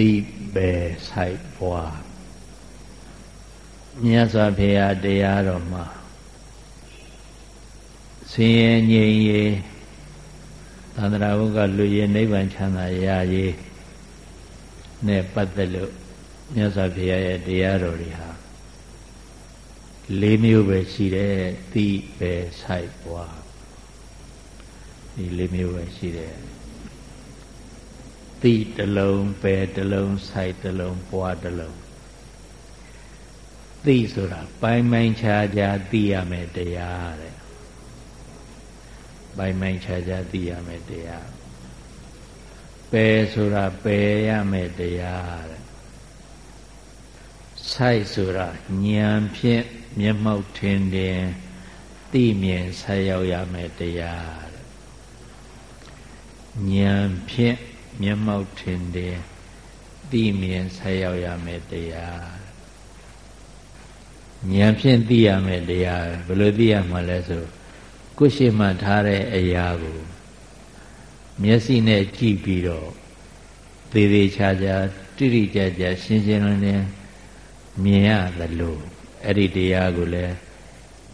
သိပဲဆိုင်ပွားမြတ်စွာဘုရားတရားတော်မှာဆင်းရဲငြိမ်းရေးသန္တရာဘုကလူရည်နိဗ္ဗာန်ချမ်းသာရရေးနဲ့ပတ်သက်လို့မြတ်စွာဘုရားရဲ့တရားတော်တွေဟာလေးမျိုးပဲရှိတယ်သိပဲဆိုင်ပွားဒီလေးမျိုးပဲရှိတယ် သိတလုံးပဲတလုံးဆိုင်တလုံးပွားတလုံးသိဆိုတာပိုင်းပိုင်းခြားခြားသိရမယ်တရားတဲ့ပိုင်းပိုင်းခြားခြားသိရမယ်တရားပယ်ဆိုတာပယ်ရမယ်တရားတဲ့ဆိုင်ဆိုတာဉာဏ်ဖြင့်မျက်မှောက်ထင်တယ်သိမြင်ဆက်ရောက်ရမယ်တရားတဲ့ဉာဏ်ဖြင့် မျက်မှောက်ထင်တယ်သိမြင်ဆက်ရောက်ရမယ်တရားဉာဏ်ဖြင့်သိရမယ်တရားဘယ်လိုသိရမှာလဲဆိုကိုယ်ရှိမှထားတဲ့အရာကို မျက်စိနဲ့ကြည့်ပြီးတော့သေးသေးချာချာတိတိကျကျရှင်းရှင်းလင်းလင်းမြင်ရသလိုအဲ့ဒီတရားကိုလည်း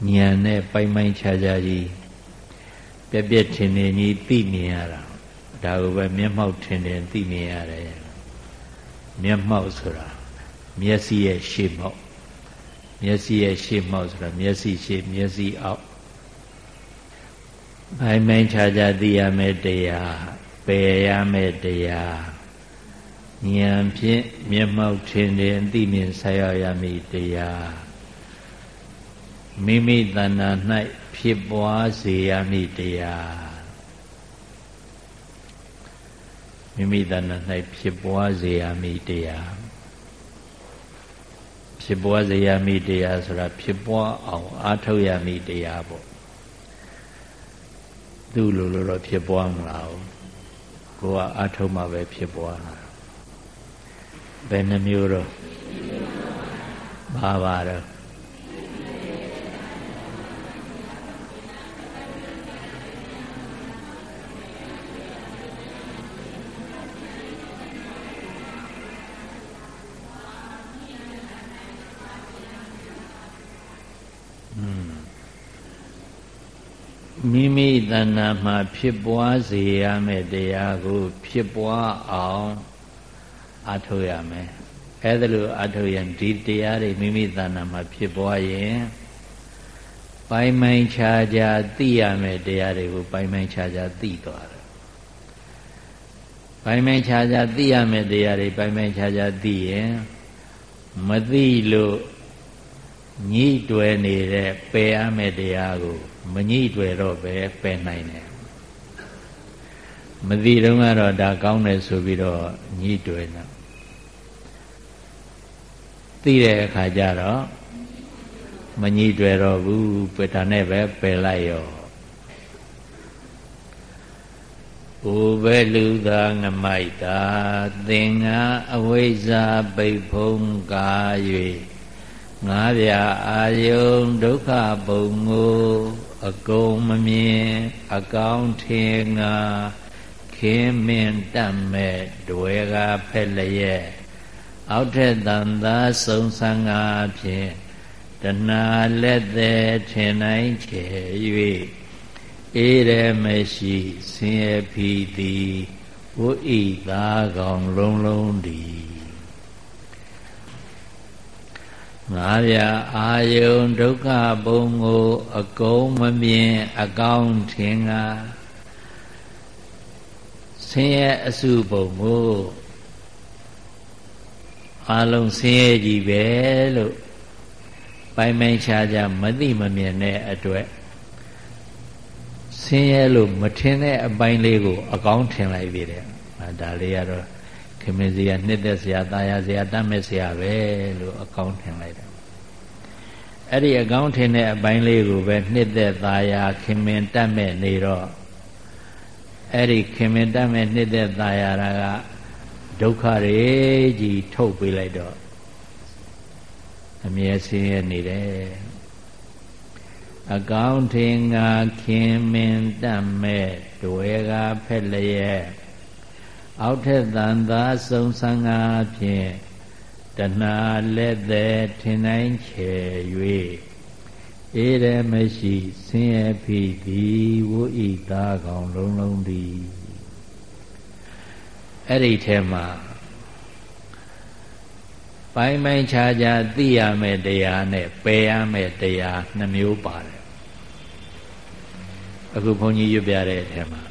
ဉာဏ်နဲ့ပိုင်ပိုင်ခြားခြားကြီးပြက်ပြက်ထင်ထင်ကြီးသိမြင်ရတာ ဒါကိုပဲမျက်မှောက်ထင်ထင်သိမြင်ရတယ်မျက်မှောက်ဆိုတာမျက်စိရဲ့ရှေ့မှောက်မျက်စိရဲ့ရှေ့မှောက်ဆိုတာမျက်စိရှေ့မျက်စိအောက်ဘိုင်မိုင်းခြားခြားသိရမယ်တရားပယ်ရမယ်တရားဉာဏ်ဖြင့်မျက်မှောက်ထင်တယ်သိမြင်ဆက်ရောက်ရမည်တရားမိမိတဏ္ဍာ၌ဖြစ်ပွားစေရမည်တရား မိမိတဏ္ဍာ၌ဖြစ်ပွားစေရမည်တရားဖြစ်ပွားစေရမည်တရားဆိုတာဖြစ်ပွားအောင်အားထုတ်ရမည်တရားပေါ့သူ့လိုလိုတော့ဖြစ်ပွားမလားကိုကအားထုတ်မှပဲဖြစ်ပွားတာဘယ်နှမျိုးတော့ဘာပါတော့ မိမိတဏ္ဍာမှာဖြစ်ပွားစေရမယ့်တရားကို ဖြစ်ပွားအောင်အထုတ်ရမယ်အဲဒါလိုအထုတ်ရင်ဒီတရားတွေမိမိတဏ္ဍာမှာဖြစ်ပွားရင်ပိုင်ပိုင်ခြားခြားသိရမယ်တရားတွေကိုပိုင်ပိုင်ခြားခြားသိသွားတယ်ပိုင်ပိုင်ခြားခြားသိရမယ်တရားတွေပိုင်ပိုင်ခြားခြားသိရင်မသိလို့ညှိတွယ်နေတဲ့ပယ်ရမယ်တရားကို မညှိတွယ်တော့ပဲပယ်နိုင်တယ်မသိတော့ကတော့ဒါကောင်းတယ်ဆိုပြီးတော့ညှိတွယ်နေသိတဲ့အခါကျတော့မညှိတွေ့တော့ဘူးပယ်တာနဲ့ပဲပယ်လိုက်ရောဥဘဲလူသာငမိုက်တာသင်္ဃအဝိဇ္ဇာပိတ်ဖုံးကာ၍ငါးပြအာယုံဒုက္ခပုံကို အကုန်မမြင်အကောင်းထင်ငါခင်းမင်တတ်မဲ့တွေကဖက်လျက်အောက်ထက်တန်သာစုံစံငါဖြင့်တဏှာလက်သည်ထင်နိုင်ချေ၍အေးရမရှိဆင်းရဲဖီသည်ဝိဣသာကောင်လုံးလုံးသည် ငါရအာယုံဒုက္ခဘုံကို အကုန်မမြင် အကောင်းထင်ငါဆင်းရဲအစုဘုံကိုအလုံးဆင်းရဲကြီးပဲလို့ပိုင်ပိုင်ခြားခြားမသိမမြင်တဲ့အတွက်ဆင်းရဲလို့မထင်တဲ့အပိုင်းလေးကို အကောင်းထင်လိုက်သေးတယ်ဒါလေးကတော့ခင် မင်းစရာနှစ်သက်စရာတာယာစရာတတ်မဲ့စရာပဲလို့အကောင်းထင်လိုက်တယ်အဲ့ဒီအကောင်းထင်တဲ့အပိုင်းလေးကိုပဲနှစ်သက်သာယာခင်မင်တတ်မဲ့နေတော့အဲ့ဒီခင်မင်တတ်မဲ့နှစ်သက်သာယာတာကဒုက္ခတွေကြီးထုတ်ပေးလိုက်တော့အမြဲဆင်းရဲနေတယ်အကောင်းထင်ငါခင်မင်တတ်မဲ့တွေကဖက်လျက် အောက်ထက်တန်သာစုံဆန်းငါဖြင့်တဏှာလက်သည်ထင်တိုင်းချေ၍ဧရမရှိဆင်းရဲဖိသည်ဝိဤသားကောင်လုံးလုံးသည်အဲ့ဒီထဲမှာပိုင်းပိုင်းခြားခြားသိရမယ့်တရားနဲ့ပယ်ရမယ့်တရားနှမျိုးပါတယ်အခုဘုန်းကြီးရွတ်ပြတဲ့အထဲမှာ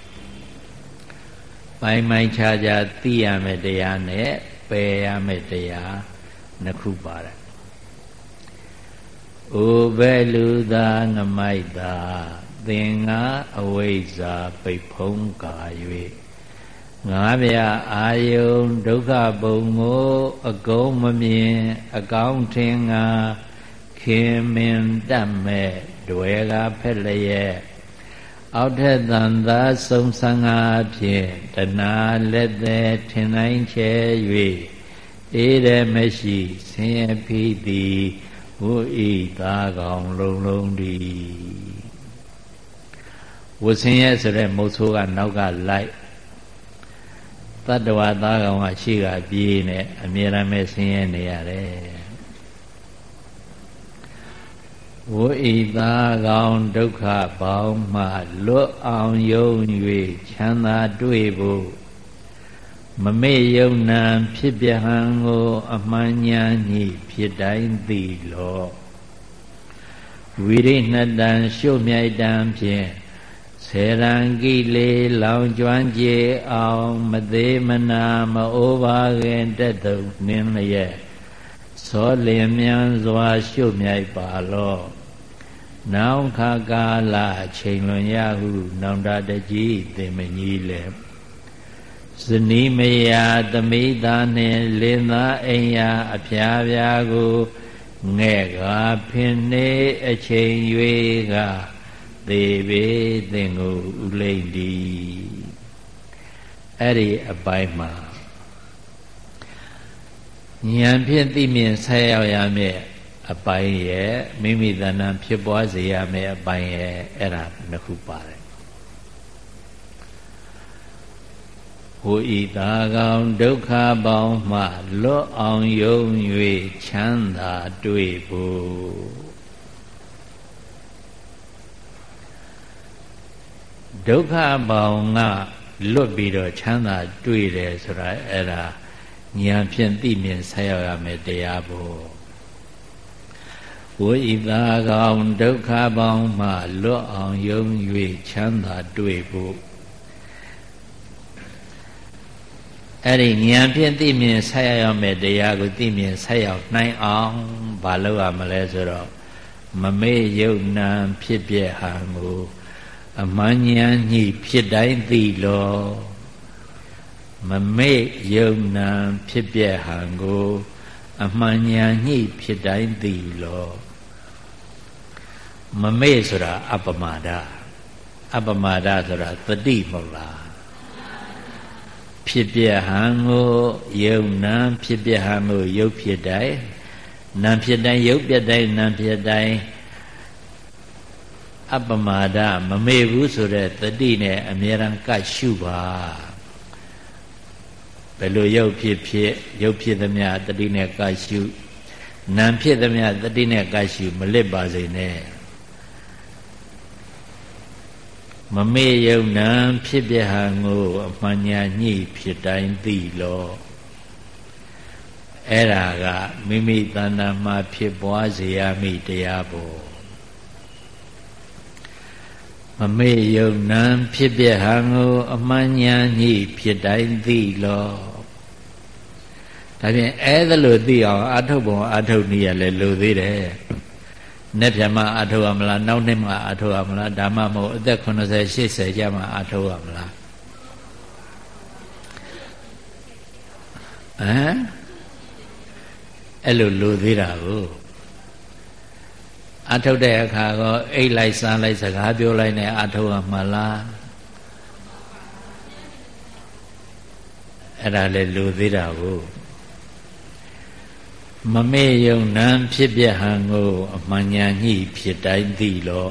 ပိုင်းပိုင်းခြားခြားသိရမယ့်တရားနဲ့ပယ်ရမယ့်တရားနှစ်ခုပါတယ်။အိုဘဲလူသာငမိုက်သာသင်္ဃအဝိဇ္ဇာပိတ်ဖုံးကာ၍ငါးပြအာယုံဒုက္ခဘုံကိုအကုန်မမြင် အကောင်းထင်ငါခင်မင်တတ်မဲ့တွေကဖက်လျက် အောက်ထက်တန်သာစုံဆန်းငါဖြင့်တဏှာလက်သည်ထင်တိုင်းချဲ၍အေးရမရှိဆင်းရဲဖိသည်ဝိဤသာကောင်လုံးလုံးဒီဝဆင်းရဲဆိုတဲ့မုတ်ဆိုးကနောက်ကလိုက်တတ္တဝါသားကောင်ကရှိကပြေးနေအမြဲတမ်းပဲဆင်းရဲနေရတယ် ဝိဤသာကောင်ဒုက္ခပေါင်းမှလွတ်အောင်ယုံ၍ချမ်းသာတွေ့ဖို့မမေ့ယုံနံဖြစ်ပြဟံကို အမှန်ညာညိဖြစ်တိုင်းသိလောဝိရိဏတံရှုမြိုက်တံဖြင့်ဆေရံကိလေလောင်ကျွမ်းကြေအောင်မသေးမနာမအိုးပါခင်တက်တုံနင်းလျက်သောလင်မြန်စွာရှုမြိုက်ပါလော နောင်ခါကာလချိန်လွန်ရဟုနောင်တတကြီးသင်မကြီးလည်းဇနီးမယာသမိသားနှင့်လင်သားအိမ်ယာအဖျားပြားကိုငဲ့ကားဖင်နေအချိန်၍ကသေပေသင်ကိုဥလိမ့်သည်အဲ့ဒီအပိုင်းမှာဉာဏ်ဖြင့်သိမြင်ဆက်ရောက်ရမယ့် အပိုင်းရဲ့မိမိတဏ္ဍဖြစ်ပွားစေရမယ့်အပိုင်းရဲ့အဲ့ဒါနှစ်ခုပါတယ်ဟိုဤသာကောင်ဒုက္ခပေါင်းမှလွတ်အောင်ယုံ၍ချမ်းသာတွေ့ဖို့ဒုက္ခပေါင်းကလွတ်ပြီးတော့ချမ်းသာတွေ့တယ်ဆိုတာအဲ့ဒါဉာဏ်ဖြင့်သိမြင်ဆက်ရောက်ရမယ်တရားပေါ့ ဝိသာကောင်ဒုက္ခပေါင်းမှလွတ်အောင်ယုံ၍ချမ်းသာတွေ့ဖို့အဲ့ဒီဉာဏ်ဖြင့်သိမြင်ဆက်ရောက်ရမယ့်တရားကိုသိမြင်ဆက်ရောက်နိုင်အောင်ဘာလုပ်ရမလဲဆိုတော့မမေ့ယုံနာဖြစ်ပြဟံကိုအမှန်ဉာဏ်ညှိဖြစ်တိုင်းသိလောမမေ့ယုံနာဖြစ်ပြဟံကိုအမှန်ဉာဏ်ညှိဖြစ်တိုင်းသိလော မမေ့ဆိုတာအပမာဒအပမာဒဆိုတာသတိမဟုတ်လားဖြစ်ပြဟံကိုယုံနာဖြစ်ပြဟံကိုယုတ်ဖြစ်တိုင်းနာဖြစ်တိုင်းယုတ်ပြတိုင်းနာဖြစ်တိုင်းအပမာဒမမေ့ဘူးဆိုတဲ့တတိနဲ့အမြဲတမ်းကတ်ရှုပါဘယ်လိုယုတ်ဖြစ်ဖြစ်ယုတ်ဖြစ်သမျှတတိနဲ့ကတ်ရှုနာဖြစ်သမျှတတိနဲ့ကတ်ရှုမလစ်ပါစေနဲ့ မမေ့ယုံနံဖြစ်ပြဟံကိုအမှန်ညာညှိဖြစ်တိုင်းသိလောအဲ့ဒါကမိမိတဏ္ဍာမှာဖြစ်ပွားစေရမိတရားပေါ့မမေ့ယုံနံဖြစ်ပြဟံကိုအမှန်ညာညှိဖြစ်တိုင်းသိလောဒါဖြင့်အဲ့ဒါလို့သိအောင်အာထုတ်ပုံအာထုတ်နည်းရလဲလိုသေးတယ် နေ့ပြန်မှအထောက်ရမလားနောက်နေ့မှအထောက်ရမလားဒါမှမဟုတ်အသက်80 80ကျမှအထောက်ရမလားဟမ်အဲ့လိုလိုသေးတာကိုအထုတ်တဲ့အခါကောအိတ်လိုက်စားလိုက်စကားပြောလိုက်နဲ့အထုတ်ရမှာလားအဲ့ဒါလေလိုသေးတာကို မမေ့ယုံနံဖြစ်ပြဟံကိုအမှန်ညာညှိဖြစ်တိုင်းသိလော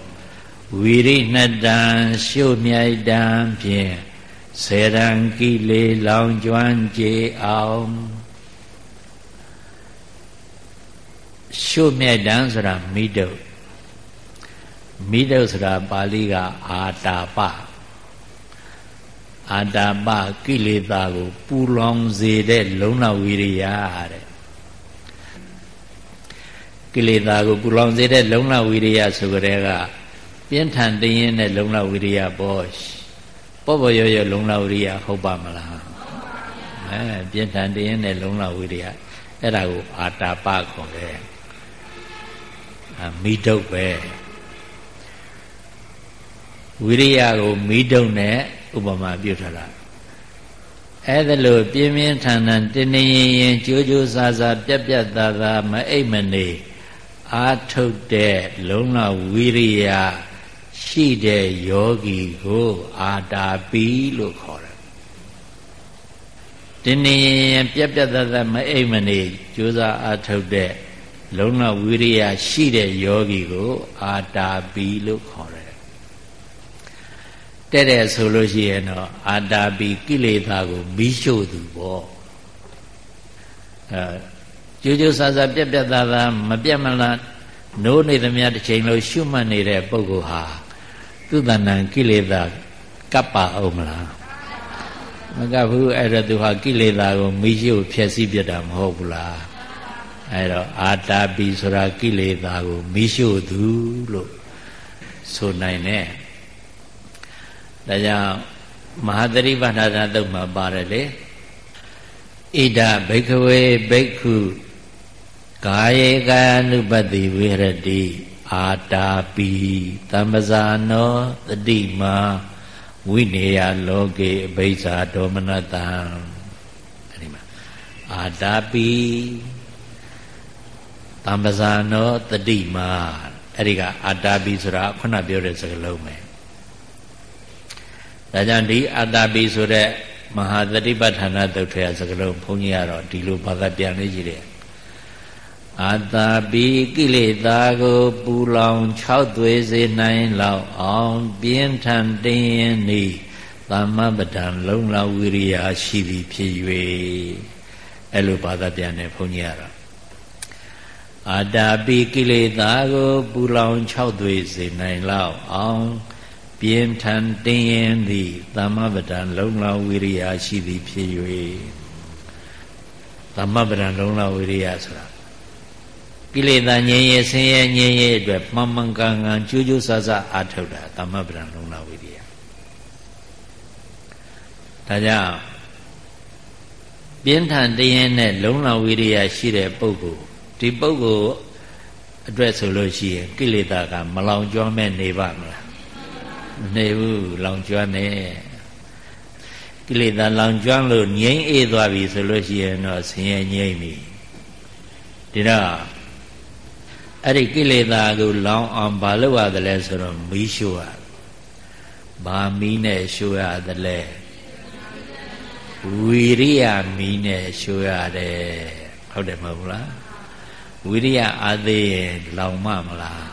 ဝီရိဏတံရှုမြိုက်တံဖြင့်စေရန်ကိလေလောင်ကျွမ်းကြေအောင်ရှုမြတ်တန်းဆိုတာမိတုမိတုဆိုတာပါဠိကအာတာပအာတာပကိလေသာကိုပူလောင်စေတဲ့လုံလဝိရိယတဲ့ ကိလေသာကိုပူလောင်စေတဲ့လုံလဝိရိယဆိုကြတဲ့ကပြင်းထန်တရင်တဲ့လုံလဝိရိယပေါ်ပေါ်ပေါ်ရောရောလုံလဝိရိယဟုတ်ပါမလားအဲပြင်းထန်တရင်တဲ့လုံလဝိရိယအဲ့ဒါကိုအာတာပခေါ်တယ်မိတုတ်ပဲဝိရိယကိုမိတုတ်နဲ့ဥပမာပြုထားတာအဲ့ဒါလို့ပြင်းပြင်းထန်ထန်တင်းတင်းရင်ရင်ကြိုးကြိုးစားစားပြက်ပြက်သားသားမအိပ်မနေ အာထုတ်တဲ့လုံလဝိရိယရှိတဲ့ယောဂီကို အာတာပိလို့ခေါ်တယ်တင်းတင်းရင်ရင်ပြက်ပြက်သားသားမအိပ်မနေကြိုးစားအာထုတ်တဲ့လုံလဝိရိယရှိတဲ့ယောဂီကို အာတာပိလို့ခေါ်တယ်တဲ့တဲ့ဆိုလို့ရှိရင်တော့အာတာပိကိလေသာကိုမီးရှို့သူပေါ့အဲ ကြိုးကြိုးဆာဆာပြက်ပြက်သားသားမပြတ်မလားနိုးနေသမျှတစ်ချိန်လုံးရှုမှတ်နေတဲ့ပုဂ္ဂိုလ်ဟာသူတဏ္ဏကိလေသာကပ်ပါအောင်မလားမကပ်ဘူးအဲ့တော့သူဟာကိလေသာကိုမီးရှို့ဖျက်ဆီးပြတာမဟုတ်ဘူးလားအဲ့တော့အာတာပိဆိုတာကိလေသာကိုမီးရှို့သူလို့ဆိုနိုင်တယ်ဒါကြောင့်မဟာသရိပဋ္ဌာနာတုတ်မှာပါတယ်လေဣဒဘိကဝေဘိက္ခု ကာယေကာယ ानु ပတိဝိရတိအာတာပိသမ္ပဇာနောတတိမာဝိနေယလောကေအဘိဇာဒေါမနတံအဲဒီမှာအာတာပိသမ္ပဇာနောတတိမာအဲ့ဒီကအာတာပိဆိုတာခုနပြောတဲ့စကားလုံးပဲဒါကြောင့်ဒီအာတာပိဆိုတဲ့မဟာသတိပဋ္ဌာနာသုတ်ထဲစကားလုံးဘုန်းကြီးကတော့ဒီလိုဘာသာပြန်လေးကြီးတယ် အာတာပိကိလေသာကို ပူလောင်၆သွေးစေနိုင်လောက်အောင်ပြင်းထန်တင်းရင်ဤသမ္မပဒံလုံလဝိရိယရှိသည်ဖြစ်၍အဲ့လိုဘာသာပြန်တယ်ဘုန်းကြီးကတော့အာတာပိကိလေသာကို ပူလောင်၆သွေးစေနိုင်လောက်အောင်ပြင်းထန်တင်းရင်သည်သမ္မပဒံလုံလဝိရိယရှိသည်ဖြစ်၍သမ္မပဒံလုံလဝိရိယဆိုတာ ကိလေသာငြိမ်းရဲ့ဆင်းရဲငြိမ်းရဲ့အတွက်မှန်မှန်ကန်ကန်ကြိုးကြိုးဆဆအားထုတ်တာသမ္မပဒံလုံလဝိရိယဒါကြောင့်ပြင်းထန်တင်းနဲ့လုံလဝိရိယရှိတဲ့ပုဂ္ဂိုလ်ဒီပုဂ္ဂိုလ်အတွက်ဆိုလို့ရှိရင်ကိလေသာကမလောင်ကျွမ်းမဲ့နေပါမလားမနေဘူးလောင်ကျွမ်းနေကိလေသာလောင်ကျွမ်းလို့ငြိမ့်အေးသွားပြီဆိုလို့ရှိရင်တော့ဆင်းရဲငြိမ့်ပြီဒီတော့ အဲ့ဒီကိလေသာကိုလောင်အောင်ဘာလုပ်ရသလဲဆိုတော့မီးရှို့ရဘာမီးနဲ့ရှို့ရသလဲဝီရိယမီးနဲ့ရှို့ရတယ်ဟုတ်တယ်မဟုတ်လားဝိရိယအားသေးရင်လောင်မမလား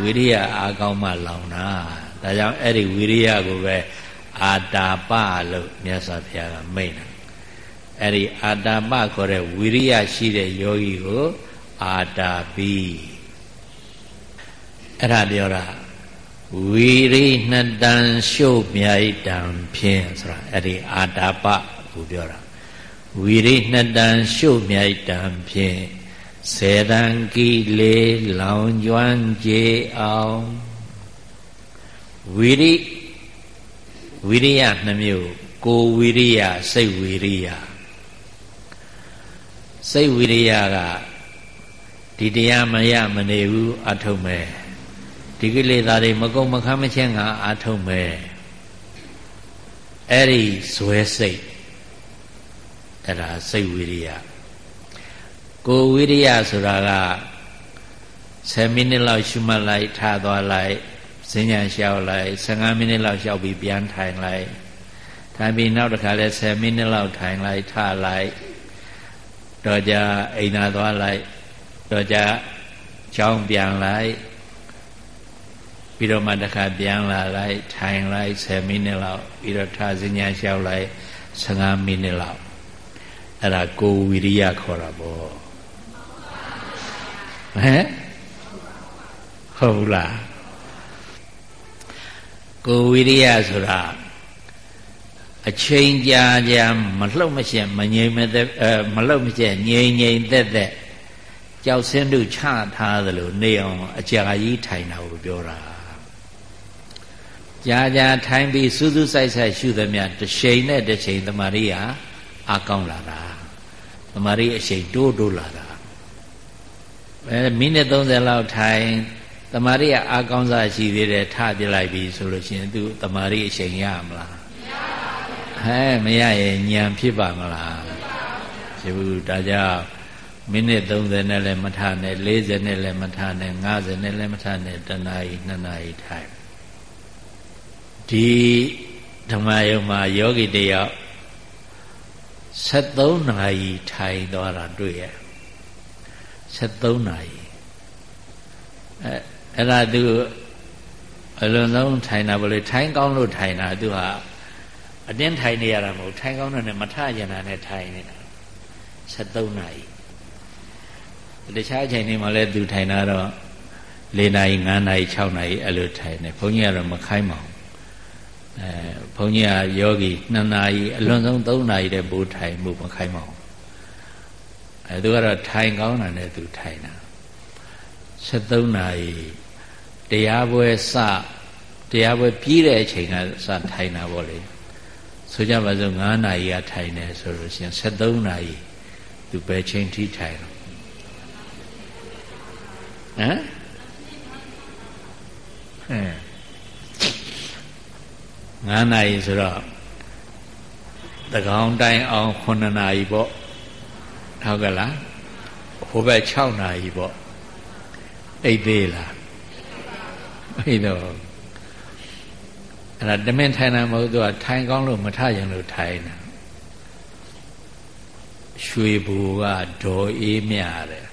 ဝိရိယအားကောင်းမှလောင်တာဒါကြောင့်အဲ့ဒီဝိရိယကိုပဲအာတာပလို့မြတ်စွာဘုရားကမိန့်တယ်အဲ့ဒီအာတာပခေါ်တဲ့ဝိရိယရှိတဲ့ယောဂီကို အာတာပိအဲ့ဒါပြောတာဝီရိနှစ်တန်ရှုပ်မြိုက်တံဖြင့်ဆိုတာအဲ့ဒီအာတာပကိုပြောတာဝီရိနှစ်တန်ရှုပ်မြိုက်တံဖြင့်စေတံကိလေလောင်ကျွမ်းကြေအောင်ဝီရိဝိရိယနှမျိုးကိုဝိရိယစိတ်ဝိရိယစိတ်ဝိရိယက ဒီတရားမရမနေဘူးအထုံးမဲ့ဒီကိလေသာတွေမကုံမခမ်းမချင်းကအာထုံးမဲ့အဲ့ဒီဇွဲစိတ်အဲ့ဒါစိတ်ဝိရိယကိုဝိရိယဆိုတာက10မိနစ်လောက်ရှုမှတ်လိုက်ထားသွားလိုက်စဉ္ညာလျှောက်လိုက်15မိနစ်လောက်လျှောက်ပြီးပြန်ထိုင်လိုက်ထိုင်ပြီးနောက်တစ်ခါလဲ10မိနစ်လောက်ထိုင်လိုက်ထားလိုက်တော့ကြအိမ်သာသွားလိုက် တော့ကြချောင်းပြန်လိုက်ပြီးတော့မှတစ်ခါပြန်လာလိုက်ထိုင်လိုက်10မိနစ်လောက်ပြီးတော့ထားစဉ္ညာလျှောက်လိုက်15မိနစ်လောက်အဲ့ဒါကိုဝီရိယခေါ်တာပေါ့ဟမ်ဟုတ်ဘူးလားကိုဝီရိယဆိုတာအချိန်ကြာကြာမလှုပ်မရှက်မငြိမ်မသက်မလှုပ်မရှက်ငြိမ်ငြိမ်သက်သက် ကြောက်စင်းတို့ချထားသလိုနေအောင်အကြာကြီးထိုင်တာကိုပြောတာကြာကြာထိုင်ပြီးစူးစူးဆိုင်ဆိုင်ရှုသမျှတစ်ချိန်နဲ့တစ်ချိန်တမာရီဟာအကောင်းလာတာတမာရီအချိန်တိုးတိုးလာတာအဲမိနစ်30လောက်ထိုင်တမာရီကအာကောင်းစားရှိသေးတယ်ထပြလိုက်ပြီဆိုလို့ရှိရင်သူတမာရီအချိန်ရမလားဟဲမရရင်ညံဖြစ်ပါမလားဖြစ်ဘူးဒါကြောင့် မိနစ်30နဲ့လည်းမထနဲ့40နဲ့လည်းမထနဲ့50နဲ့လည်းမထနဲ့တနာရီ2နာရီထိုင်ဒီဓမ္မယုံမှာယောဂီတယောက်73နာရီထိုင်သွားတာတွေ့ရ73နာရီအဲအဲ့ဒါသူအလွန်ဆုံးထိုင်တာဘလို့ထိုင်ကောင်းလို့ထိုင်တာသူဟာအတင်းထိုင်နေရတာမဟုတ်ထိုင်ကောင်းတဲ့နဲ့မထကျင်တာနဲ့ထိုင်နေတာ73နာရီ တခြားအချိန်တွေမှာလည်းသူထိုင်တာတော့၄နာရီ၅နာရီ6နာရီအဲ့လိုထိုင်နေဘုန်းကြီးကတော့မခိုင်းပါဘူးအဲဘုန်းကြီးကယောဂီ2နာရီအလွန်ဆုံး3နာရီတည်းပိုးထိုင်မှုမခိုင်းပါဘူးအဲသူကတော့ထိုင်ကောင်းတာနဲ့သူထိုင်တာ73နာရီတရားပွဲစတရားပွဲပြီးတဲ့အချိန်ကစထိုင်တာပေါ့လေဆိုကြပါစို့9နာရီကထိုင်တယ်ဆိုလို့ရှိရင်73နာရီသူပဲချိန်ထိထိုင်တော့ ဟမ်ဟဲ့9နာရီဆိုတော့တကောင်တိုင်းအောင်9နာရီပေါ့ဟုတ်ကလားဟိုဘက်6နာရီပေါ့အိတ်သေးလားအိတ်တော့အဲ့ဒါတမင်ထိုင်တာမဟုတ်သူကထိုင်ကောင်းလို့မထရင်လို့ထိုင်တာရွှေဘူကဒေါ်အေးမြတယ်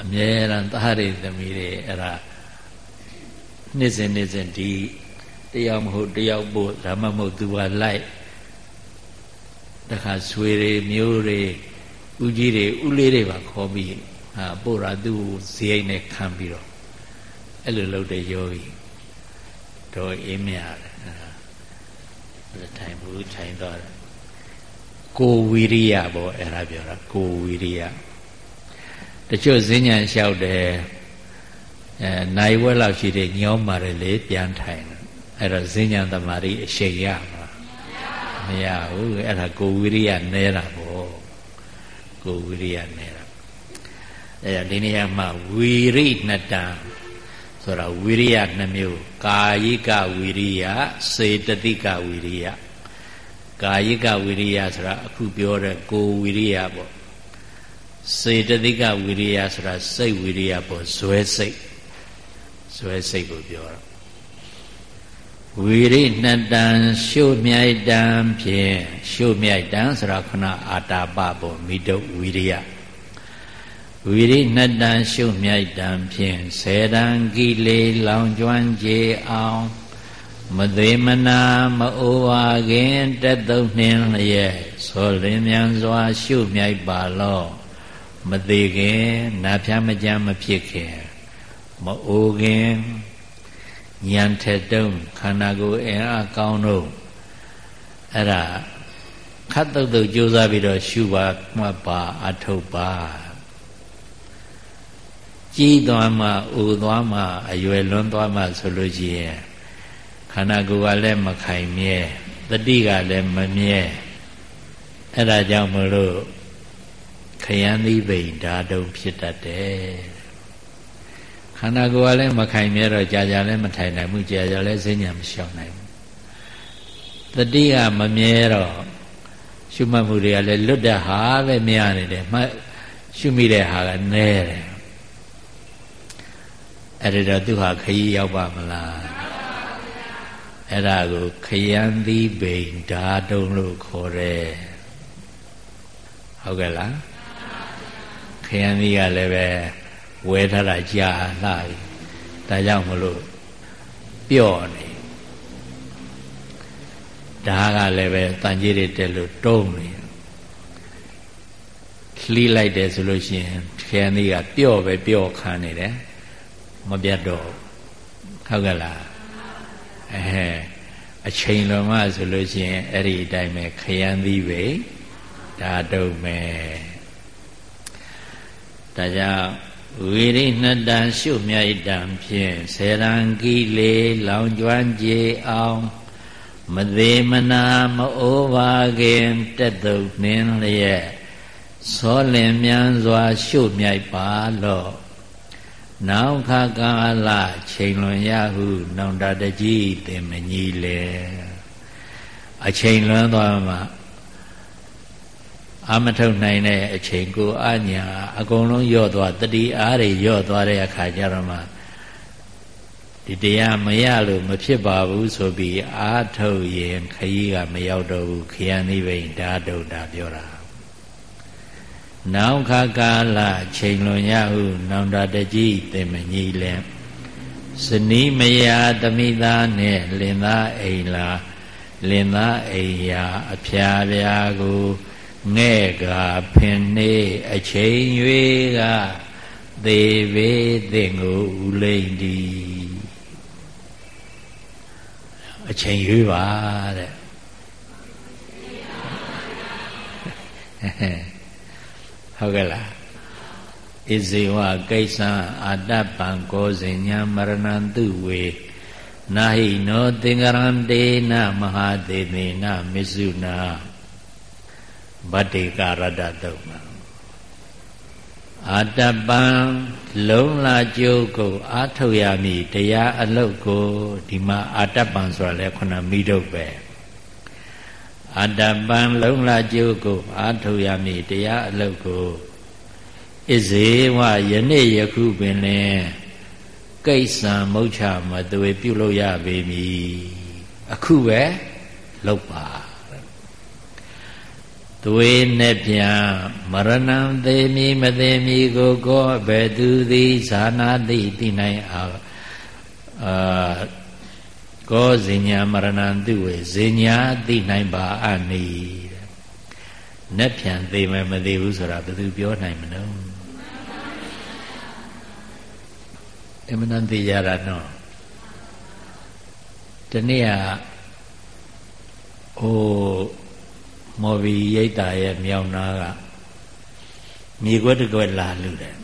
အမြဲတမ်းသားရိသမီးတွေအဲ့ဒါနေ့စဉ်နေ့စဉ်ဒီတယောက်မဟုတ်တယောက်ပို့ဒါမှမဟုတ်သူကလိုက်တခါဆွေတွေမျိုးတွေဦးကြီးတွေဦးလေးတွေပါခေါ်ပြီးဟာပို့တာသူ့ဇိအိမ်နဲ့ခံပြီးတော့အဲ့လိုလုပ်တဲ့ယောဂီတော့အေးမြတယ်အဲ့ထိုင်ဘူးထိုင်တော့ကိုဝီရိယပေါ့အဲ့ဒါပြောတာကိုဝီရိယ တချို့ဈဉ္ညာလျှောက်တယ်အဲနိုင်ဝက်လောက်ရှိတဲ့ညောင်းပါတယ်လေပြန်ထိုင်အဲ့တော့ဈဉ္ညာသမารိအရှိန်ရမှာမရဘူးအဲ့ဒါကိုဝီရိယနဲတာပေါ့ကိုဝီရိယနဲတာအဲ့ဒါဒီနေရာမှာဝီရိနတံဆိုတာဝီရိယနှမျိုးကာယိကဝီရိယစေတသိကဝီရိယကာယိကဝီရိယဆိုတာအခုပြောတဲ့ကိုဝီရိယပေါ့ စေတသိကဝီရိယဆိုတာစိတ်ဝီရိယပေါ့ဇွဲစိတ်ဇွဲစိတ်ကိုပြောတာဝီရိနှတံရှုမြိုက်တံဖြင့်ရှုမြိုက်တံဆိုတာခဏအာတာပပေါ့မိတုဝီရိယဝီရိနှတံရှုမြိုက်တံဖြင့်ဆေတံကိလေလောင်ကျွမ်းကြေအောင်မသေးမနာမအိုပါခင်တက်သုံးနှင်းလျက်သောလင်းမြန်စွာ ရှုမြိုက်ပါလော့ မသေးခင်နာဖြာမကြမ်းမဖြစ်ခင်မအိုခင်ဉာဏ်ထက်တုံးခန္ဓာကိုယ်အင်အားကောင်းတော့အဲ့ဒါခတ်တုတ်တုတ်ကြိုးစားပြီးတော့ရှုပါမှတ်ပါအထုတ်ပါကြီးသွားမှအိုသွားမှအရွယ်လွန်သွားမှဆိုလို့ရှိရင်ခန္ဓာကိုယ်ကလည်းမခိုင်မြဲတတိကလည်းမမြဲအဲ့ဒါကြောင့်မလို့ခ ယံသီးပိန်ဓာတုံဖြစ်တတ်တယ်ခန္ဓာကိုယ်ကလည်းမခိုင်မြဲတော့ကြာကြာလည်းမထိုင်နိုင်ဘူးကြာကြာလည်းဈဉ္ညာမလျှောက်နိုင်ဘူးတတိကမမြဲတော့ရှုမှတ်မှုတွေကလည်းလွတ်တဲ့ဟာပဲမြင်နေတယ်မှရှုမိတဲ့ဟာကနည်းတယ်အဲ့ဒါတော့သူဟာခရီးရောက်ပါမလားအဲ့ဒါကိုခယံသီးပိန်ဓာတုံလို့ခေါ်တယ်ဟုတ်ကဲ့လား ခယံသီးကလည်းပဲဝဲထားတာကြာလှပြီဒါကြောင့်မလို့ပျော့နေဒါကလည်းပဲတန်ကြီးတွေတက်လို့တုံးနေလှီးလိုက်တယ်ဆိုလို့ရှိရင်ခရမ်းသေးကပျော့ပဲပျော့ခန်းနေတယ်မပြတ်တော့ဟုတ်ကလားအဲအချိန်လုံးမှဆိုလို့ရှိရင်အဲ့ဒီအတိုင်းပဲခရမ်းသီးပဲဒါတုံမဲ့ ဒါကြောင့်ဝိရိဏတံရှုမြိုက်တံဖြင့်ဆေရန်ကီလေလောင်ကျွမ်းကြေအောင်မသေးမနာမအိုးပါခင်တက်တုတ်နှင်းလျက်သောလင်မြန်စွာ ရှုမြိုက်ပါလော့နောက်ခါကာလချိန်လွန်ရဟုနောင်တတကြီးတင်မကြီးလေအချိန်လွန်သွားမှ အာမထုတ်နိုင်တဲ့အချိန်ကိုအညာအကုန်လုံးညော့သွားတတိအားတွေညော့သွားတဲ့အခါကျတော့မှဒီတရားမရလို့မဖြစ်ပါဘူးဆိုပြီးအာထုတ်ရင်ခရီးကမရောက်တော့ဘူးခရမ်းသီးပိန်ဓာတုတာပြောတာနောက်ခါကာလချိန်လွန်ရဟုနောင်တတကြီးတင်မကြီးလဲစနီးမယာသမိသားနဲ့လင်သားအိမ်လာလင်သားအိမ်ရာအဖျားပြားကို ငဲ့ကဖင်နေအချိန်၍ကသေဘေးသင်ကိုဥလိမ့်ဒီအချိန်ရွေးပါတဲ့ဟုတ်ကဲ့လားဣဇေဝကိစ္စအာတပံကောဇင်ညာမရဏံတုဝေနာဟိနောသင်္ကရံတေနမဟာသေသေနမစ္ဆုနာ ဗတ္တိကာရတ္တတုတ်မှာအာတပံလုံလာကျုပ်ကိုအာထုတ်ရမည်တရားအလုတ်ကိုဒီမှာအာတပံဆိုတာလဲခုနမိတုတ်ပဲအာတပံလုံလာကျုပ်ကိုအာထုတ်ရမည်တရားအလုတ်ကိုဣဇေဝယနေ့ယခုပင်လင်ကိစ္စံမုတ်ချမသွေပြုလို့ရပေမည်အခုပဲလောက်ပါ သွေနဲ့ပြန်မရဏံသေမီမသေမီကိုကောဘယ်သူသည်ဇာနာတိသိနိုင်အောင်အာကောဇင်ညာမရဏံသူဝေဇင်ညာသိနိုင်ပါအနိတဲ့။နဲ့ပြန်သေမယ်မသေဘူးဆိုတာဘယ်သူပြောနိုင်မလို့အမှန်တန်သိကြတာနော်။ဒီနေ့ကဟို မော်ဘီရိတ်တာရဲ့မြောင်နာကမြေခွက်တစ်ခွက်လာလူတယ်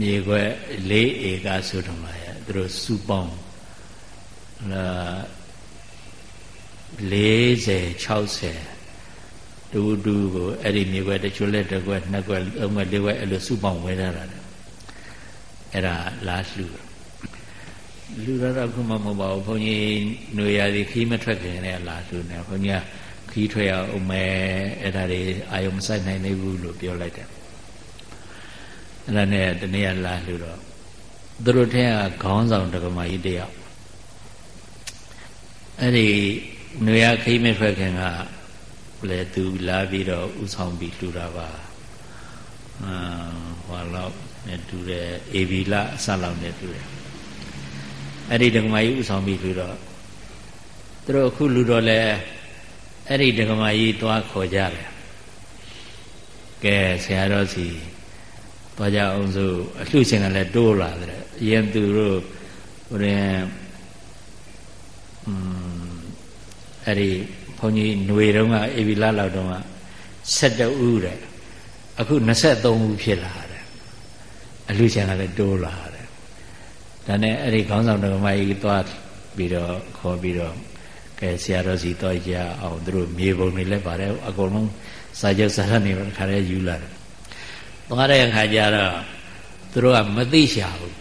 မြေခွက်၄ဧကဆိုတော့မှရသူတို့စုပေါင်းလာ40 60တူတူကိုအဲ့ဒီမြေခွက်တချို့လက်တစ်ခွက်နှစ်ခွက်သုံးခွက်လေးခွက်အဲ့လိုစုပေါင်းဝဲထားတာအဲ့ဒါလာလှူလူရတော့ခုမှမဟုတ်ပါဘူးဘုန်းကြီးຫນွေရာဒီခီးမထွက်ခင်နဲ့လာလှူနေဘုန်းကြီးက ခီးထွက်ရအောင်မယ်အဲ့ဒါတွေအာယုံမဆိုင်နိုင်သေးဘူးလို့ပြောလိုက်တယ်အဲ့ဒါနဲ့တနေ့ကလာလှူတော့သူတို့ထဲကခေါင်းဆောင်တက္ကမကြီးတယောက်အဲ့ဒီຫນွေရခိမထွက်ခင်ကလေသူလာပြီးတော့ဥဆောင်ပြီးလှူတာပါအာဟောတော့နဲ့တူတယ်အေဗီလအစလောက်နဲ့တူတယ်အဲ့ဒီတက္ကမကြီးဥဆောင်ပြီးလှူတော့သူတို့အခုလှူတော့လဲ အဲ့ဒီဒကမာကြီးသွားခေါ်ကြတယ်ကဲဆရာတော်စီသွားကြအောင်ဆိုအလှရှင်ကလည်းတိုးလာတယ်အရင်သူတို့ဟိုရင်อืมအဲ့ဒီဘုန်းကြီးຫນွေတုန်းကအေဗီလာလောက်တုန်းက7ဦးတဲ့အခု23ဦးဖြစ်လာတယ်အလှရှင်ကလည်းတိုးလာတယ်ဒါနဲ့အဲ့ဒီခေါင်းဆောင်တော်မကြီးသွားပြီးတော့ခေါ်ပြီးတော့ ကဲဆရာတော်စီတော့ရအောင်သူတို့မြေပုံတွေလည်းပါတယ်အကုန်လုံးစာချုပ်စာတမ်းတွေခါရဲယူလာတယ်သွားတဲ့အခါကျတော့သူတို့ကမသိရှာဘူး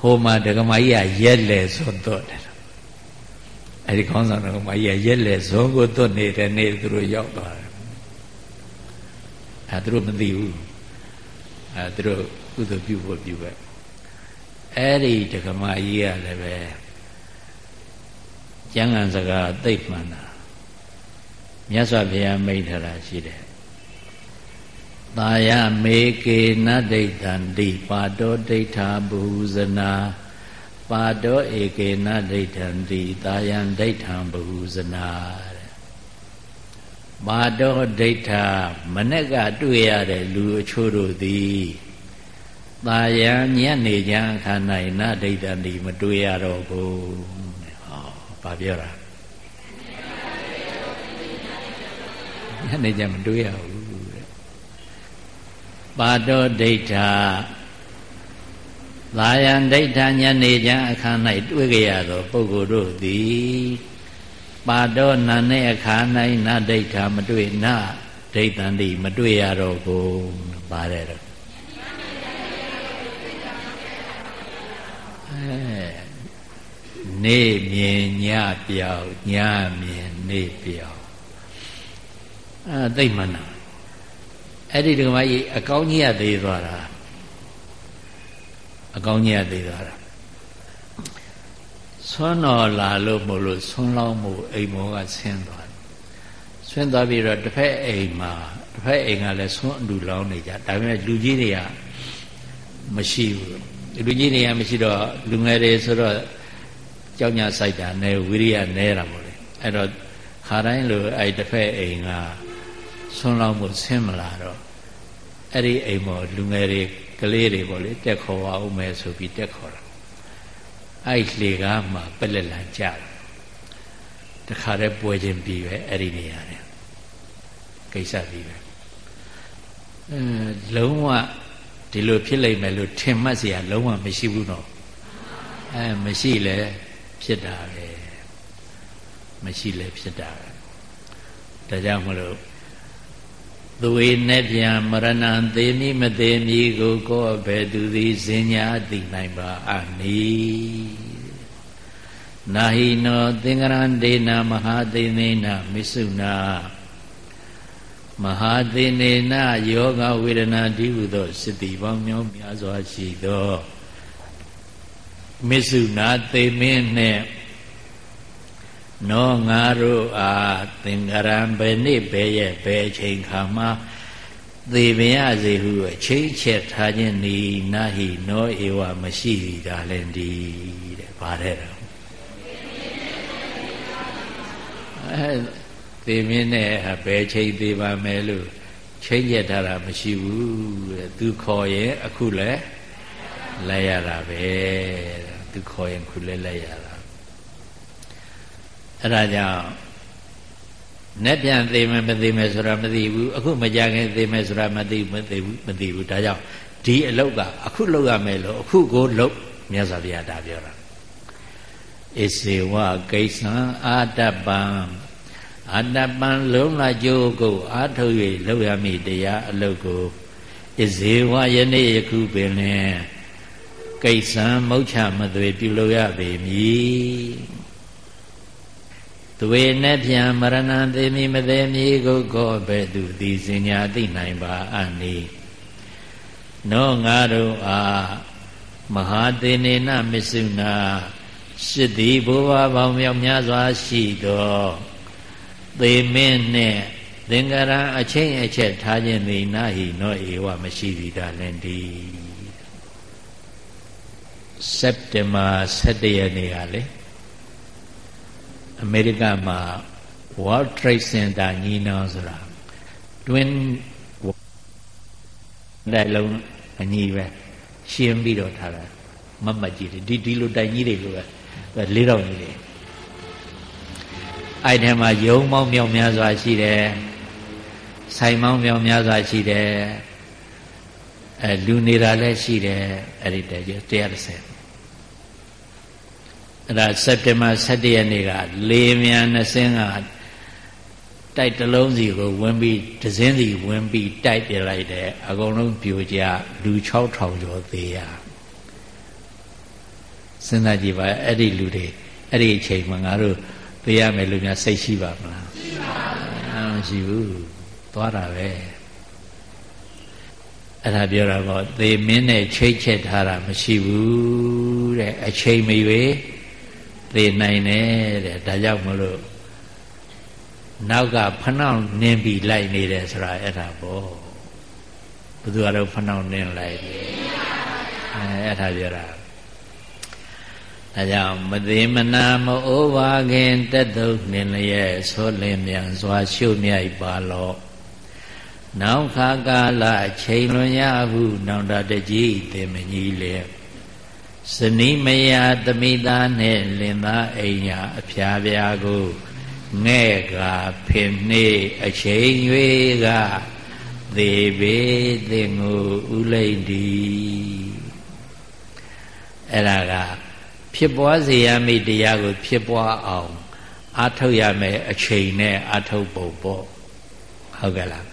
ဟိုမှာဒကမကြီးကရက်လေဆိုတော့တယ်အဲ့ဒီခေါင်းဆောင်ဒကမကြီးကရက်လေဇုံကိုသွတ်နေတဲ့နေ့သူတို့ရောက်သွားတယ်အဲသူတို့မသိဘူးအဲသူတို့ကုသိုလ်ပြုဖို့ပြုပဲအဲ့ဒီဒကမကြီးကလည်းပဲ ကျမ်းဂန်စကားသိပ်မှန်တာမြတ်စွာဘုရားမိန့်ထားတာရှိတယ်သာယမေကေနဒိဋ္ဌန္တိပါတောဒိဋ္ဌာဘူဇနာပါတောဧကေနဒိဋ္ဌန္တိသာယံဒိဋ္ဌံဘူဇနာတဲ့ပါတောဒိဋ္ဌာမနဲ့ကတွေ့ရတဲ့လူအချို့တို့သည်သာယံညနေချမ်းခန္ဓာနဒိဋ္ဌန္တိမတွေ့ရတော့ဘူး ဟောဘာပြောတာညနေချမ်းမတွေ့ရဘူးပါတောဒိဋ္ဌာသာယံဒိဋ္ဌာညနေချမ်းအခါ၌တွေ့ကြရသောပုဂ္ဂိုလ်တို့သည်ပါတောနာနဲ့အခါ၌နာဒိဋ္ဌာမတွေ့နာဒိဋ္ဌံတိမတွေ့ရတော့ဘူးပါတယ် နေမြင်ညပြောင်ညမြင်နေပြောင်အဲသိမှန်တာအဲ့ဒီဒကမကြီးအကောင်းကြီးကသေးသွားတာအကောင်းကြီးကသေးသွားတာဆွမ်းတော်လာလို့မို့လို့ဆွမ်းလောင်းမှုအိမ်မောကဆင်းသွားတယ်ဆင်းသွားပြီးတော့တစ်ဖက်အိမ်မှာတစ်ဖက်အိမ်ကလည်းဆွမ်းအတူလောင်းနေကြဒါပေမဲ့လူကြီးတွေကမရှိဘူးလူကြီးတွေကမရှိတော့လူငယ်တွေဆိုတော့ ကြောက်ညာစိုက်တာနဲ့ဝိရိယနဲတာပေါ့လေအဲ့တော့ခါတိုင်းလိုအဲ့တစ်ဖက်အိမ်ကဆွန်းလောင်းမှုဆင်းမလာတော့အဲ့ဒီအိမ်ပေါ်လူငယ်တွေကလေးတွေပေါ့လေတက်ခေါ်အောင်မယ်ဆိုပြီးတက်ခေါ်တာအဲ့လေကားမှာပက်လက်လန်ကြတယ်တခါတည်းပွဲချင်းပြီးပဲအဲ့ဒီနေရာနဲ့ကိစ္စပြီးပဲအဲလုံးဝဒီလိုဖြစ်လိမ့်မယ်လို့ထင်မှတ်เสียလုံးဝမရှိဘူးတော့အဲမရှိလဲ ဖြစ်တာပဲမရှိလဲဖြစ်တာပဲဒါကြောင့်မလို့သူဝေနဲ့ပြန်မရဏံသေမိမသေးမီကိုကိုယ်ဘယ်သူသည်စင်ညာသိနိုင်ပါအနိနာဟိနောသင်္ကရန္ဒေနမဟာသေနေနမစ္ဆုနာမဟာသေနေနယောဂဝေဒနာတိဟုသောစတိပေါင်းများများစွာရှိသော မစ္ဆုနာသေမင်းနှင့်နောငါတို့အားသင်္ကရံဘယ်နေ့ဘယ်ရက်ဘယ်ချိန်ခါမှသေပင်ရစေဟုအချိန်ချက်ထားခြင်းနီနာဟိနောဧဝမရှိသည်ဒါလည်းဒီတဲ့ဗါတဲ့တော့အဲသေမင်းနဲ့ဘယ်ချိန်သေးပါမယ်လို့ချိန်ချက်ထားတာမရှိဘူးတဲ့သူခေါ်ရင်အခုလဲလဲရတာပဲ သူခေါ်ရင်ခုလဲလဲရတာအဲ့ဒါကြောင့်နဲ့ပြန်သိမယ်မသိမယ်ဆိုတာမသိဘူးအခုမကြခင်သိမယ်ဆိုတာမသိမသိဘူးမသိဘူးဒါကြောင့်ဒီအလုတ်ကအခုလုတ်ရမယ်လို့အခုကိုလုတ်မြတ်စွာဘုရားဒါပြောတာဣစေဝကိစ္စံအာတပံအာတပံလုံးလာကြိုးကိုအာထုတ်၍လုတ်ရမည်တရားအလုတ်ကိုဣစေဝယနေ့ယခုပင်လင် ကိစ္စံမုတ်ချမသွေပြုလို့ရပေမည်သွေနဲ့ပြန်မရဏံသေမိမသေးမီကိုကောပဲ့သူသည်စင်ညာသိနိုင်ပါအနိနောငါတို့အားမဟာသေနေနမစ္ဆုနာရှိသည်ဘုရားပေါင်းမြောက်များစွာရှိသောသေမင်းနှင့်သင်္ကရံအချင်းအချက်ထားခြင်းသည်နာဟိနောဧဝမရှိသည်ဒါလည်းဒီ စက်တင်ဘာ17ရက်နေ့ကလေအမေရိကမှာ World Trade Center ညီနောင်ဆိုတာ twin တိုက်လုံးအညီပဲရှင်းပြီးတော့ထားတာမမတ်ကြီးဒီဒီလိုတိုင်ကြီးတွေလိုပဲလေးတော့ကြီးတွေအဲ့ထဲမှာယုံမောင်းမြောင်များစွာရှိတယ်ဆိုင်မောင်းမြောင်များစွာရှိတယ်အဲလူနေတာလည်းရှိတယ်အဲ့ဒီ130 အဲ့ဒါစက်တင်ဘာ17ရက်နေ့ကလေမြန်နှစင်းကတိုက်တလုံးစီကိုဝင်ပြီးဒဇင်းစီဝင်ပြီးတိုက်ပြလိုက်တယ်အကုန်လုံးပြိုကျလူ6000ကျော်သေးရစဉ်းစားကြည့်ပါအဲ့ဒီလူတွေအဲ့ဒီအချိန်မှာငါတို့သိရမယ်လို့များစိတ်ရှိပါမလားရှိပါဘူးမရှိဘူးသွားတာပဲအဲ့ဒါပြောတာပေါ့သေမင်းနဲ့ချိတ်ချက်ထားတာမရှိဘူးတဲ့အချိန်မရွေး သေနိုင်တယ်တဲ့ဒါကြောင့်မလို့နောက်ကဖနှောင့်နင်းပြီးလိုက်နေတယ်ဆိုတာအဲ့ဒါပေါ့ဘသူကတော့ဖနှောင်းနှင်းလိုက်တယ်အဲအဲ့ဒါပြောတာဒါကြောင့်မသေးမနာမအိုးပါခင်တက်တုတ်နှင်းလျက်ဆိုလင်းမြန်စွာရှုမြိုက်ပါလော့နောင်ခါကာလချိန်လွန်ရဟုနောင်တတကြီးတင်မကြီးလေ ဇနီးမယာသမိသားနဲ့လင်သားအိမ်ညာအဖျားပြားကိုငဲ့ကဖင်နှေးအချိန်၍ကသေပေသင်ကိုဥလိမ့်ဒီအဲ့ဒါကဖြစ်ပွားစေရမိတရားကို ဖြစ်ပွားအောင်အာထုတ်ရမယ်အချိန်နဲ့အာထုတ်ပုံပေါ့ဟုတ်ကဲ့လား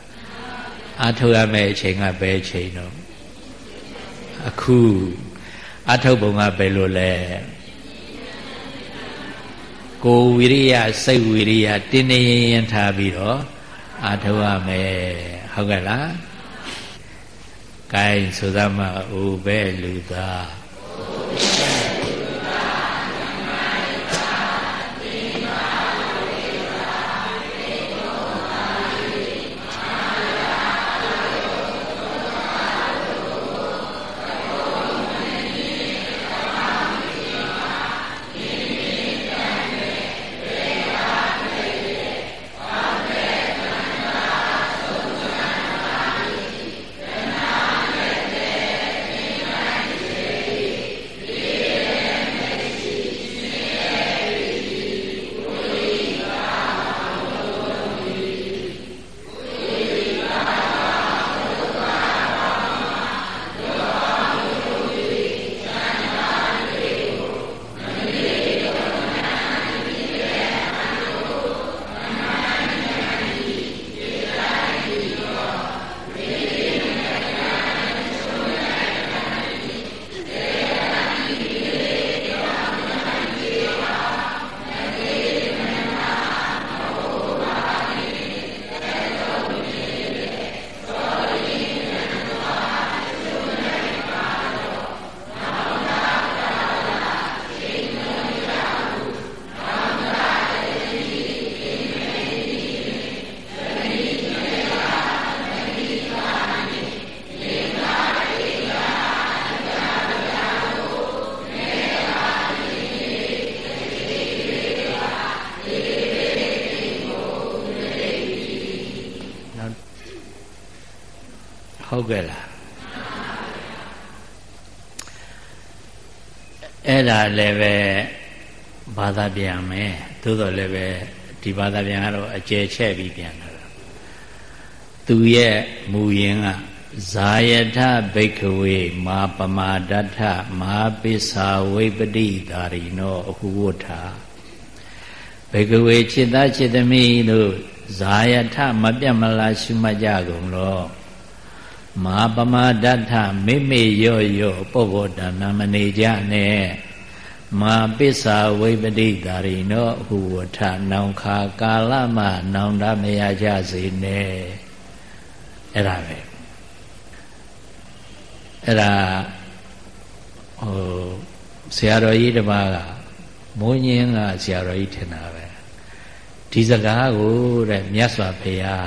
အာထုတ်ရမယ်အချိန်ကဘယ်အချိန်တော့အခု အာထုတ်ပုံကဘယ်လိုလဲကိုဝိရိယစိတ်ဝိရိယတင်းနေရင်ရင်ထားပြီးတော့အာထုတ်ရမယ်ဟုတ်ကဲ့လား။ကဲဆိုသမအိုပဲလူသား ဟုတ်ကဲ့လားအဲ့ဒါလည်းပဲဘာသာပြန်မယ်သို့တော်လည်းပဲဒီဘာသာပြန်ကတော့အကျယ်ချဲ့ပြီးပြန်တာသူရဲ့မူရင်းကဇာယထဘိက္ခဝေမာပမာဒဋ္ဌမဟာပိစာဝိပတိဒါရိနောအဟုဝဋ္ဌဘိက္ခဝေจิตသားจิตမိတို့ဇာယထမပြတ်မလားရှုမှတ်ကြကုန်လော မဟာပမာဒဋ္ဌမိမိရော့ရော့ပုဗ္ဗောတနာမနေကြနဲ့မာပစ္စာဝိပတိတာရိနောအဟုဝထနောင်ခါကာလမနောင်တမရကြစေနဲ့အဲ့ဒါပဲအဲ့ဒါဟိုဆရာတော်ကြီးတစ်ပါးကမိုးညင်းကဆရာတော်ကြီးထင်တာပဲဒီစကားကိုတဲ့မြတ်စွာဘုရား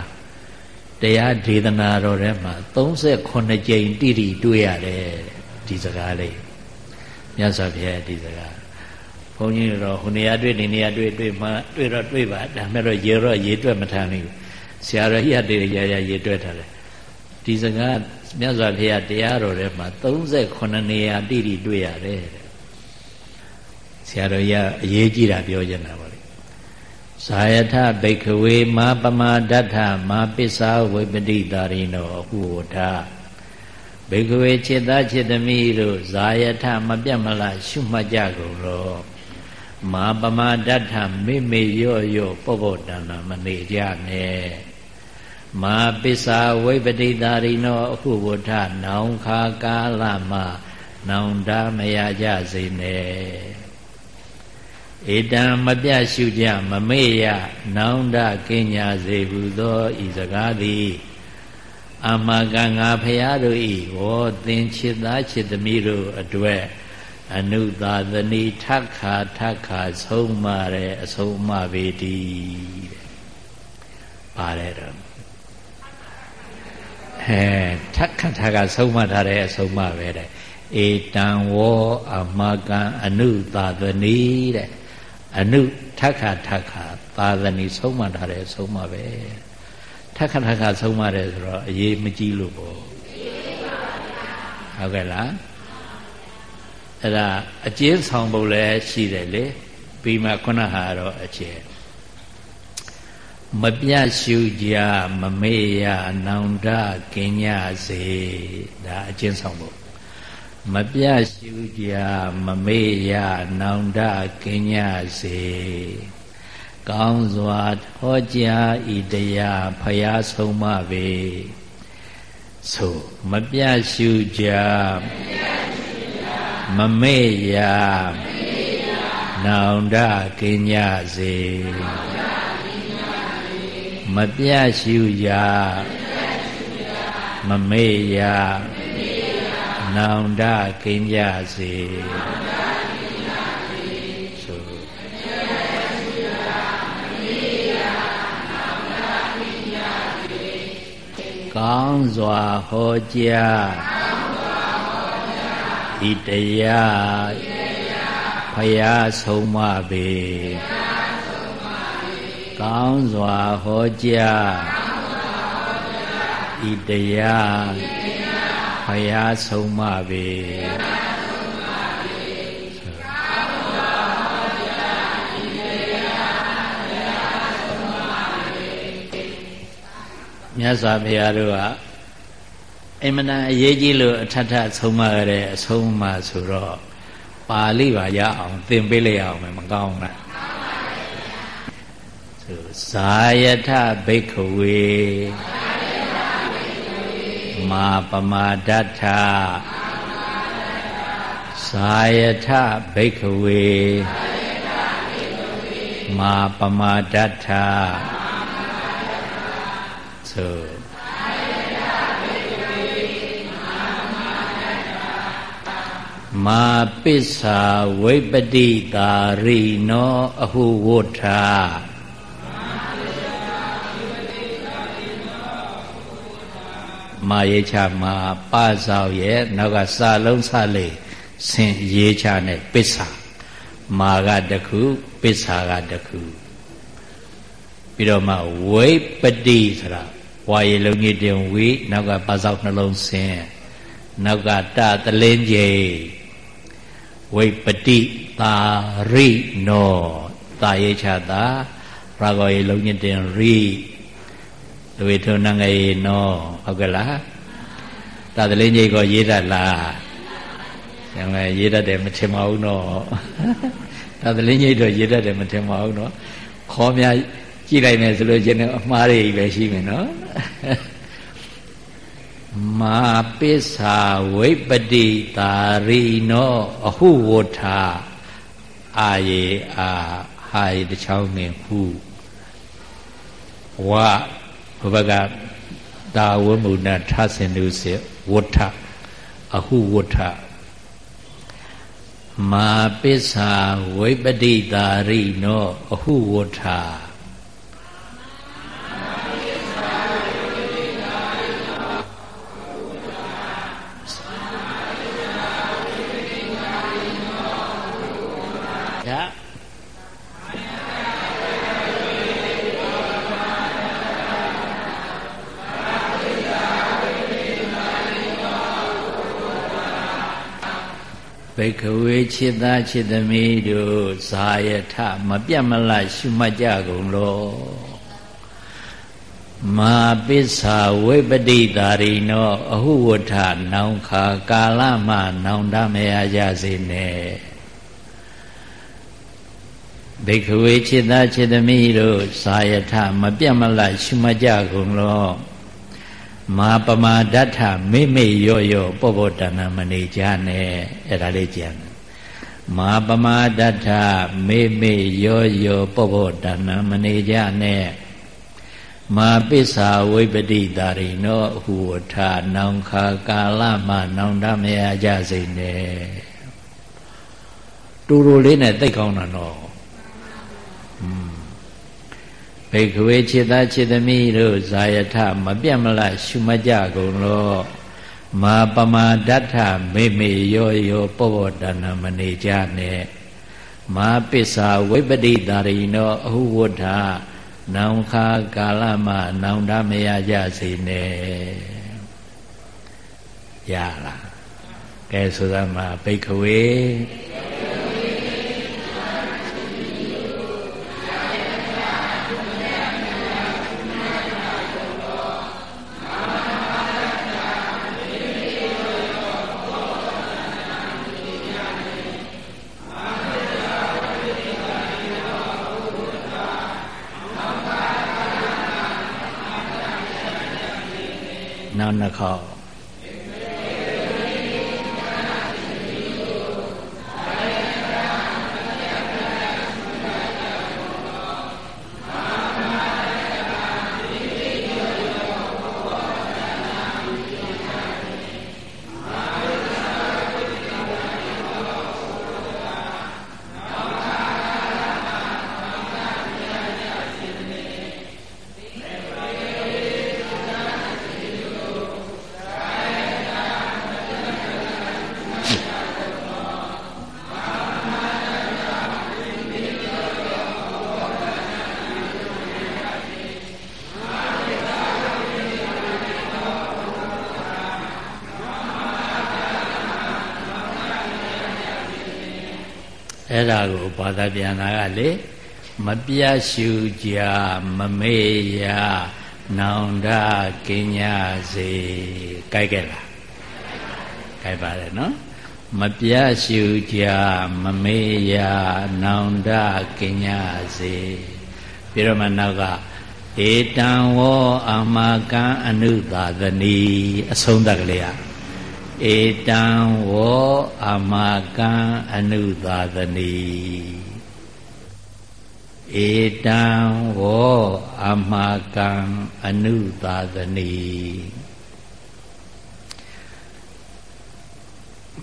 တရားဒေသနာတော်ထဲမှာ38ကြိမ်တိတိတွေ့ရတယ်ဒီစကားလေးမြတ်စွာဘုရားဒီစကားဘုန်းကြီးတို့ဟိုနေရာတွေ့ဒီနေရာတွေ့တွေ့မှတွေ့တော့တွေ့ပါဒါမဲ့တော့ရေတော့ရေတွက်မထမ်းဘူးဆရာတော်ကြီးကတည်းကရရရေတွက်ထားတယ်ဒီစကားမြတ်စွာဘုရားတရားတော်ထဲမှာ38နေရာတိတိတွေ့ရတယ်ဆရာတော်ကြီးကအရေးကြီးတာပြောချင်တာပါ ဇာယထဘိက္ခဝေမာပမာဒဋ္ဌမာပစ္စာဝိပတိတာရိနောဟုဝထဘိက္ခဝေจิตသားจิตသမီးတို့ဇာယထမပြတ်မလားရှုမှတ်ကြကုန်လောမာပမာဒဋ္ဌမိမိရော့ရော့ပော့ပော့တန်တာမနေကြနဲ့မာပစ္စာဝိပတိတာရိနောအခုဝထနောင်ခါကာလမနောင်တမရကြစေနဲ့ ဧတံမပြရှုကြမမေ့ရနောင်တကင်းညာစေဟုသောဤစကားသည်အမကငါဖရာတို့ဤဝေါ်သင်ချစ်သားချစ်သမီးတို့အတွက်အနုသာသနီထခါထခါဆုံးမတဲ့အဆုံးမပေတည်းပါတယ်တော့ဟဲထထက်ခန့်ထားကဆုံးမထားတဲ့အဆုံးမပဲတဲ့ဧတံဝောအမကံအနုသာသနီတဲ့ အနုထက်ခါထက်ခါသာသနီဆုံးမထားတဲ့အဆုံးမပဲထက်ခါထက်ခါဆုံးမတယ်ဆိုတော့အရေးမကြီးလို့ပေါ့ဟုတ်ကဲ့လားအဲ့ဒါအကျဉ်းဆောင်ဖို့လည်းရှိတယ်လေပြီးမှခုနဟာတော့အကျဉ်းမပြရှုကြမမေ့ရနောင်တကင်ညစေဒါအကျဉ်းဆောင်ဖို့ မပြရှုကြမမေ့ရနောင်တကင်ညစေကောင်းစွာဟောကြားဤတရားဖျားဆုံးမပေဆိုမပြရှုကြမမေ့ရနောင်တကင်ညစေမပြရှုရာမမေ့ရာ နောင်တကိဉ္ကြစေကောင်းစွာဟောကြားဤတရားဖယားဆုံးမပေကောင်းစွာဟောကြားဤတရား ဖယားဆုံးမပေမြတ်စွာဘုရားတို့ကအမနာအရေးကြီးလို့အထထဆုံးမရတဲ့အဆုံးအမဆိုတော့ပါဠိပါရအောင်သင်ပေးလိုက်အောင်မကောင်းလားဇာယထဘိက္ခဝေ မာပမာဒဋ္ဌဇာယထဘိက္ခဝေမာပမာဒဋ္ဌသို့မာပစ္စာဝိပတိကာရိနောအဟုဝဋ္ဌ မာရေးချမှာပဇောက်ရဲ့နောက်ကစာလုံးစလေးဆင်ရေးချနဲ့ပစ္စာမာကတခုပစ္စာကတခုပြီးတော့မှဝိပတိဆိုတာဝါရေလုံးကြီးတင်ဝိနောက်ကပဇောက်နှလုံးဆင်နောက်ကတသလင်းကြီးဝိပတိတာရိနောတာရေးချတာရာဂောရေလုံးကြီးတင်ရိ ဒဝေထုံနငရေနောဟုတ်ကဲ့လားတာတလင်းကြီးကိုရေးတတ်လားကျန်လည်းရေးတတ်တယ်မထင်ပါဘူးနော်တာတလင်းကြီးတော့ရေးတတ်တယ်မထင်ပါဘူးနော်ခေါ်များကြည့်လိုက်မယ်ဆိုလို့ချင်းအမှားတွေပဲရှိမယ်နော်မာပစ္စာဝိပတိတာရိနောအဟုဝဋ္ဌအာယေအာဟာယတချောင်းနေဟုဝ ဘုဘကတာဝမုဏထဆင်တုစေဝဋ္ဌအဟုဝဋ္ဌမာပစ္စာဝိပတိတာရိနောအဟုဝဋ္ဌ ဘိကဝေခြေသားခြေသမီးတို့ဇာယထမပြတ်မလရှုမှတ်ကြကုန်လောမာပစ္ဆာဝိပတိတာရိနောအဟုဝထနောင်ခါကာလမနောင်တမရကြစေနဲ့ဘိကဝေခြေသားခြေသမီးတို့ဇာယထမပြတ်မလရှုမှတ်ကြကုန်လော မာပမာဒဋ္ဌမိမိရော့ရော့ပောပောတဏမနေကြနဲ့အဲ့ဒါလေးကြံမာပမာဒဋ္ဌမိမိရော့ရော့ပောပောတဏမနေကြနဲ့မာပစ္စာဝိပတိတာရိနောဟုဝထနောင်ခါကာလမနောင်တမရကြစိနဲ့တူတူလေးနဲ့သိကောင်းတာတော့ ဘိက္ခဝေจิตသားจิตသမီးတို့ဇာယထမပြတ်မလရှုမကြကုန်လော မာပမာဒဋ္ဌမေမေယောယောပောပောတဏမနေကြနဲ့မာပစ္စာဝိပတိတာရိနောအဟုဝဋ္ဌနောင်ခါကာလမနောင်တမရကြစေနဲ့ရလားကဲဆိုသမှာဘိက္ခဝေ နောက် အဲ့ဒါကိုဘာသာပြန်တာကလေမပြတ်ရှုကြမမေ့ရနောင်တကင်းညာစေကြိုက်ကြလားကြိုက်ပါတယ်နော်မပြတ်ရှုကြမမေ့ရနောင်တကင်းညာစေပြီးတော့မှနောက်ကဧတံဝောအမကံအနုသာသနီအဆုံးသက်ကလေးอ่ะ ဧတံဝောအမကံအနုသာသနီဧတံဝောအမကံအနုသာသနီ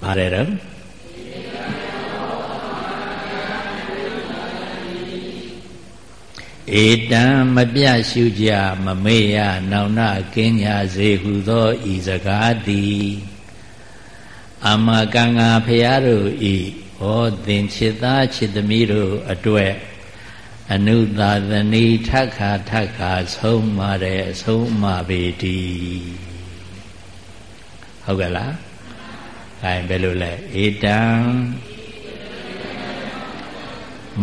ဘာလဲတော့ဧတံမပြရှုကြမမေ့ရနောင်နာကင်းညာစေဟုသောဤစကားသည် အမကံငါဖရာတို့ဤဟောသင်ချစ်သားချစ်သမီးတို့အတွေ့အနုသာသနီထက်ခါထက်ခါဆုံးမတဲ့အဆုံးမပေတီဟုတ်ကဲ့လားအဲဘယ်လိုလဲဧတံ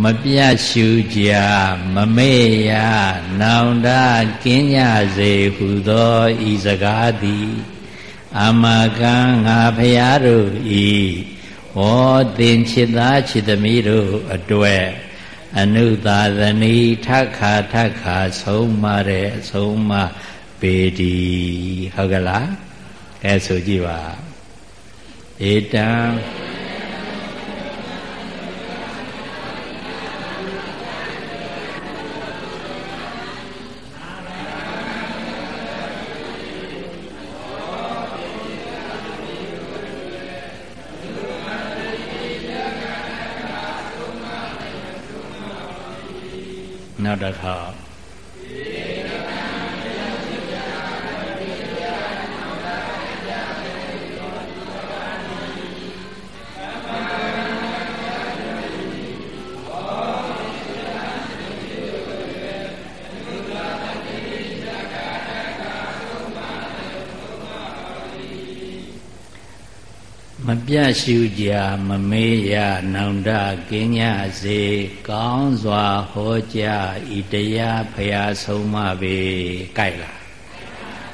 မပြတ်ရှုကြမမေ့ရနောင်တကင်းကြစေဟုသောဤစကားသည် အမကံငါဖရာတို့ဤဟောသင်ချစ်သားချစ်သမီးတို့အတွေ့အနုသာသနီထခါထခါဆုံးမတဲ့အဆုံးမပေတီဟုတ်ကလားအဲဆိုကြည့်ပါဧတံ နော ပြရှုကြမမေးရနောင်တကင်းညစေကောင်းစွာဟောကြားဤတရားဖရာဆုံးမပေကြိုက်လား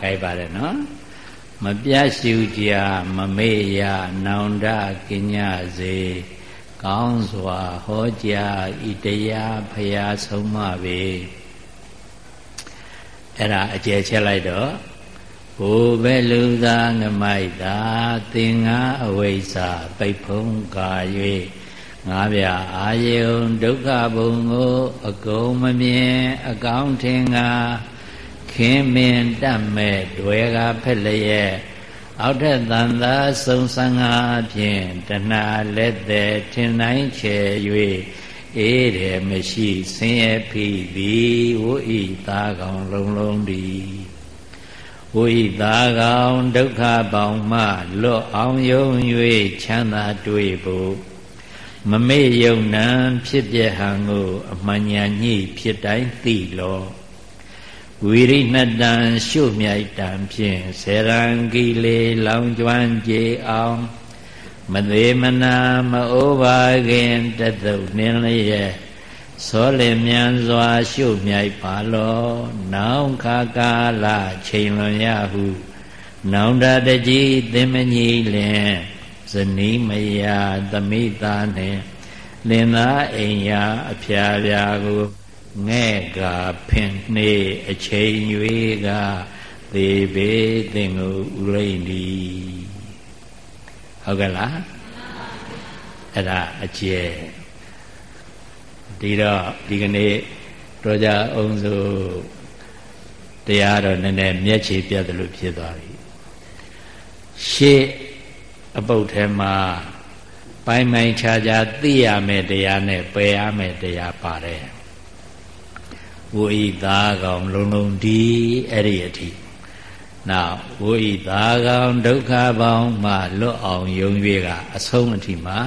ကြိုက်ပါတယ်နော်မပြရှုကြမမေးရနောင်တကင်းညစေကောင်းစွာဟောကြားဤတရားဖရာဆုံးမပေအဲ့ဒါအကျယ်ချက်လိုက်တော့ ဘိုးပဲလူသာငမိုက်သာသင်္ဃအဝိဇ္ဇာပိတ်ဖုံးကာ၍ငါးပြအာယုံဒုက္ခဘုံကို အကုန်မမြင်အကောင်းထင်ငါခင်းမင်တတ်မဲ့တွေကဖက်လျက်အောက်ထက်တန်သာစုံစံငါဖြင့်တဏှာလက်သည်ထင်နိုင်ချေ၍အေးတယ်မရှိဆင်းရဲဖိသည်ဝိဤသားကောင်လုံးလုံးသည် ဝိသာကောင်ဒုက္ခပေါင်းမှလွတ်အောင်ယုံ၍ချမ်းသာတွေ့ဖို့မမေ့ယုံနံဖြစ်ပြဟံကိုအမှန်ညာညိဖြစ်တိုင်းသိလောဝိရိဏတံရှုမြိုက်တံဖြင့်ဆေရံကီလေလောင်ကျွမ်းကြေအောင်မသေးမနာမအိုးပါခင်တသုတ်နှင်းလျက် သောလင်မြန်စွာရှုမြိုက်ပါလောနောင်ခါကာလချိန်လွန်ရဟုနောင်တတကြီးသင်မကြီးလင်ဇနီးမယာသမိသားနှင့်လင်သားအိမ်ယာအဖျားပြာကိုငဲ့ကဖင်နှေးအချိန်၍ကသေဘေသင်ကိုဥလိမ့်ဒီဟုတ်ကဲ့လားအဲ့ဒါအကျဲ ဒီတော့ဒီကနေ့တော့ကြအောင်စုတရားတော့နည်းနည်းမျက်ခြေပြတ်တယ်လို့ဖြစ်သွားပြီရှေ့အပုတ်ထဲမှာပိုင်းပိုင်းခြားခြားသိရမယ်တရားနဲ့ပယ်ရမယ်တရားပါတယ်ဝိသာကောင်လုံးလုံးဒီအဲ့ဒီအထိနောက်ဝိသာကောင်ဒုက္ခပေါင်းမှလွတ်အောင်ယုံ၍ကအဆုံးအထိမှာ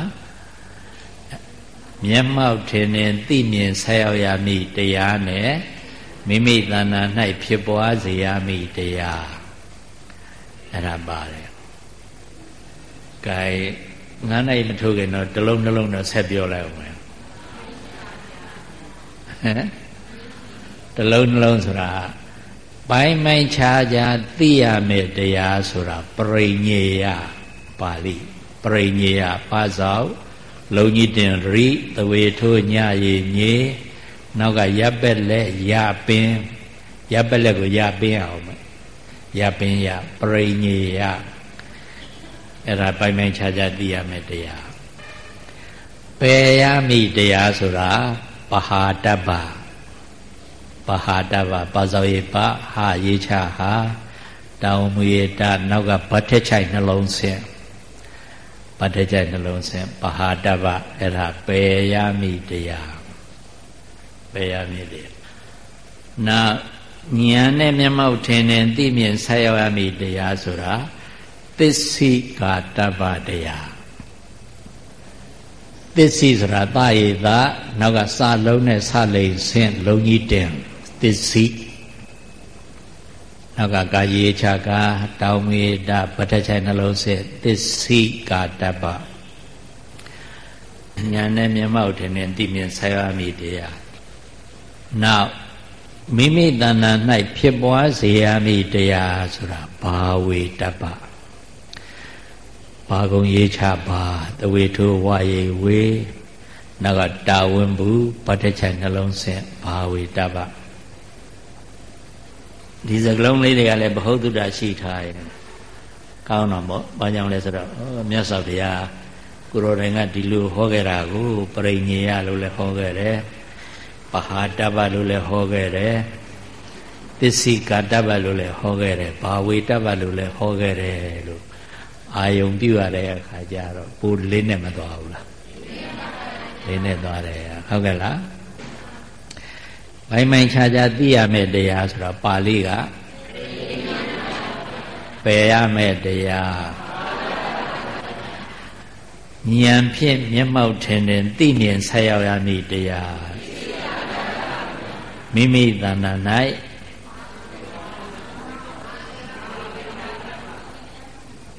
မျက်မှောက်ထင်ထင်သိမြင်ဆက်ရောက်ရမည်တရားနဲ့မိမိတဏ္ဍာ၌ဖြစ်ပွားစေရမည်တရားအဲ့ဒါပါတယ်။ကဲငါးနိုင်မထိုးခင်တော့တလုံးနှလုံးတော့ဆက်ပြောလိုက်အောင်မယ်။ဟမ်တလုံးနှလုံးဆိုတာပိုင်းပိုင်းခြားခြားသိရမယ်တရားဆိုတာပရိညေယပါဠိပရိညေယပါဇောက် လုံကြီးတင်ရိသဝေထိုးညရေမြေနောက်ကရပ်ပက်လက်ရပင်ရပ်ပက်လက်ကိုရပင်အောင်မယ်ရပင်ရပရိညေယအဲ့ဒါပိုင်ပိုင်ခြားခြားသိရမယ်တရားပယ်ရမိတရားဆိုတာပဟာတပ္ပပဟာတပ္ပပါဇောယေပဟာရေးချဟာတောင်မူရတနောက်ကဗတ်ထက်ချိုက်နှလုံးဆင်း ပဋ္ဌကြိုက်နှလုံးဆင်းပဟာတပအဲ့ဒါပယ်ရမိတရားပယ်ရမိတရားနာဉာဏ်နဲ့မျက်မှောက်ထင်တယ်သိမြင်ဆက်ရောက်ရမိတရားဆိုတာသစ္စိကာတပ္ပတရားသစ္စိဆိုတာတာယေတာနောက်ကစလုံးနဲ့စလိန်ဆင်းလုံးကြီးတင်သစ္စိ နောက်ကကာယေချာကာတောင်းမေတာပဋ္ဌချိုင်နှလုံးဆက်သစ္စိကာတပ္ပညာနဲ့မျက်မှောက်ထင်ထင်သိမြင်ဆိုင်ရမည်တရားနောက်မိမိတဏ္ဍာ၌ဖြစ်ပွားစေရမည်တရားဆိုတာဘာဝေတပ္ပဘာကုံရေးချပါတဝေထိုဝရေဝေနောက်ကတာဝန်ဘူးပဋ္ဌချိုင်နှလုံးဆက်ဘာဝေတပ္ပ ဒီစကလုံးလေးတွေကလည်းဘ ਹੁ တုတ္တရှိထားရင်ကောင်းတော့ပေါ့ဘာကြောင့်လဲဆိုတော့မြတ်စွာဘုရားကိုရောတိုင်ကဒီလိုဟောခဲ့တာကိုပရိညေယလို့လည်းဟောခဲ့တယ်ပဟာတပ္ပလို့လည်းဟောခဲ့တယ်သစ္စိကာတပ္ပလို့လည်းဟောခဲ့တယ်ဘာဝေတပ္ပလို့လည်းဟောခဲ့တယ်လို့အာယုံပြုရတဲ့အခါကျတော့ပိုလေးနဲ့မသွားဘူးလားလေးနဲ့သွားတယ်ဟုတ်ကဲ့လား ဘိုင်မိုင်ခြားခြားသိရမယ့်တရားဆိုတော့ပါဠိကပယ်ရမယ့်တရားဉာဏ်ဖြင့်မျက်မှောက်ထင်ထင်သိမြင်ဆက်ရောက်ရမည်တရားမိမိတဏ္ဍာ၌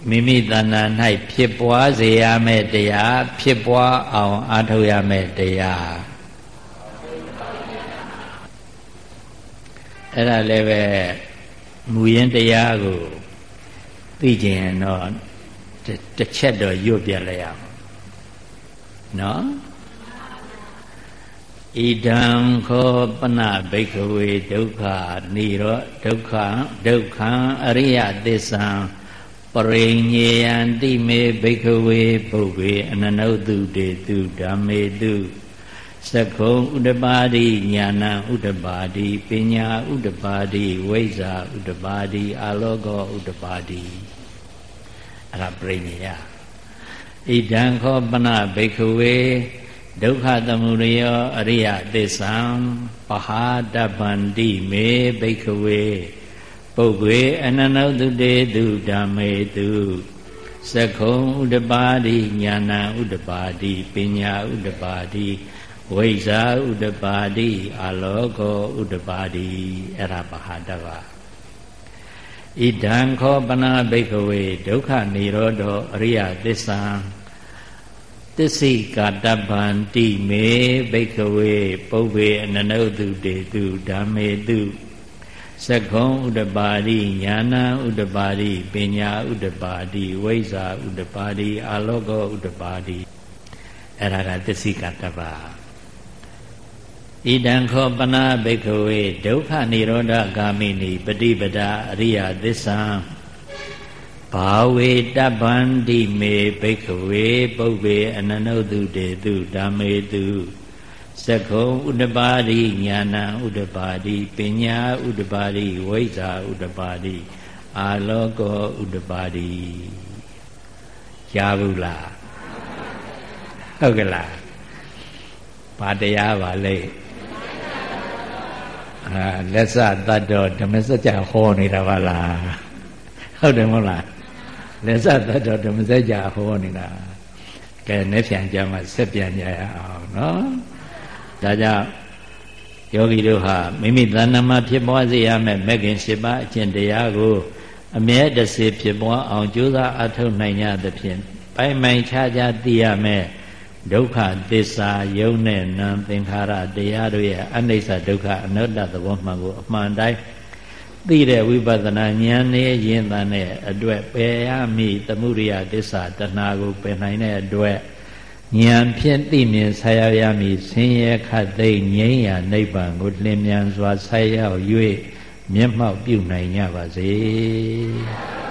မိမိတဏ္ဍာ၌ဖြစ်ပွားစေရမယ့်တရားဖြစ်ပွားအောင်အားထုတ်ရမယ့်တရား အဲ့ဒါလည်းပဲမူရင်းတရားကိုသိကျင်တော့တစ်ချက်တော့ရွတ်ပြလိုက်ရအောင်နော်ဣဒံခောပနဘိကဝေဒုက္ခနိရောဒုက္ခဒုက္ခံအရိယသစ္ဆံပရိညေယံတိမေဘိကဝေပုဂ္ဂေအနနုတုတေတုဓမ္မေတု သကုံဥဒပါတိညာဏဥဒပါတိပညာဥဒပါတိဝိဇ္ဇာဥဒပါတိအာလောကောဥဒပါတိအဲ့ဒါပြိနေရဣဒံခောပနဘိက္ခဝေဒုက္ခသမုဒယောအရိယသစ္ဆံပဟာတပန္တိမေဘိက္ခဝေပုဂ္ဂေအနန္တုတေတုဓမ္မေတုသက္ခုံဥဒပါတိညာဏဥဒပါတိပညာဥဒပါတိ ဝိဇာဥဒပါတိအာလောကောဥဒပါတိအဲ့ဒါပဟာတပါဣဒံခောပနာဘိက္ခဝေဒုက္ခនិရောဓောအရိယသစ္စာသစ္စိကာတပန္တိမေဘိက္ခဝေပုဗ္ဗေအနနုတုတေတုဓမ္မေတုသက္ခုံဥဒပါတိညာဏဥဒပါတိပညာဥဒပါတိဝိဇ္ဇာဥဒပါတိအာလောကောဥဒပါတိအဲ့ဒါကသစ္စိကတ္တပါ ဣဒံခောပနာဘိက္ခဝေဒုက္ခនិရောဓဂာမိနိပฏิပဒာအရိယသစ္စာဘာဝေတပ္ပန္တိမေဘိက္ခဝေပုဗ္ဗေအနနုတုတေတုဓမ္မေတုသက္ခုံဥဒပါတိညာဏဥဒပါတိပညာဥဒပါတိဝိဇ္ဇာဥဒပါတိအာလောကောဥဒပါတိကြားဘူးလားဟုတ်ကလားဘာတရားပါလဲ အာလက်စတတ်တော့ဓမ္မစကြာဟောနေတာပါလားဟုတ်တယ်မဟုတ်လားလက်စတတ်တော့ဓမ္မစကြာဟောနေတာကဲနေ့ပြန်ကြမှာဆက်ပြန်ကြရအောင်နော်ဒါကြောင့်ယောဂီတို့ဟာမိမိတဏ္ဍမှာဖြစ်ပွားစေရမယ့်မဂ္ဂင်၈ပါးအကျင့်တရားကိုအမြဲတစေဖြစ်ပွားအောင်ကြိုးစားအထောက်နိုင်ကြသဖြင့်ပိုင်ပိုင်ခြားခြားသိရမယ် ဒုက္ခသစ္စာယုံနဲ့နံသင်္ခါရတရားတို့ရဲ့အနိစ္စဒုက္ခအနတ္တသဘောမှန်ကိုအမှန်တိုင်းသိတဲ့ဝိပဿနာဉာဏ်နဲ့ယဉ်တန်တဲ့အတွက်ပယ်ရမည်သမှုရိယသစ္စာတဏှာကိုပယ်နိုင်တဲ့အတွက်ဉာဏ်ဖြင့်သိမြင်ဆက်ရောက်ရမည်ဆင်းရဲခတ်သိမ်းငြိမ်းရာနိဗ္ဗာန်ကိုလင်းမြန်စွာဆက်ရောက်၍မျက်မှောက်ပြုနိုင်ကြပါစေ။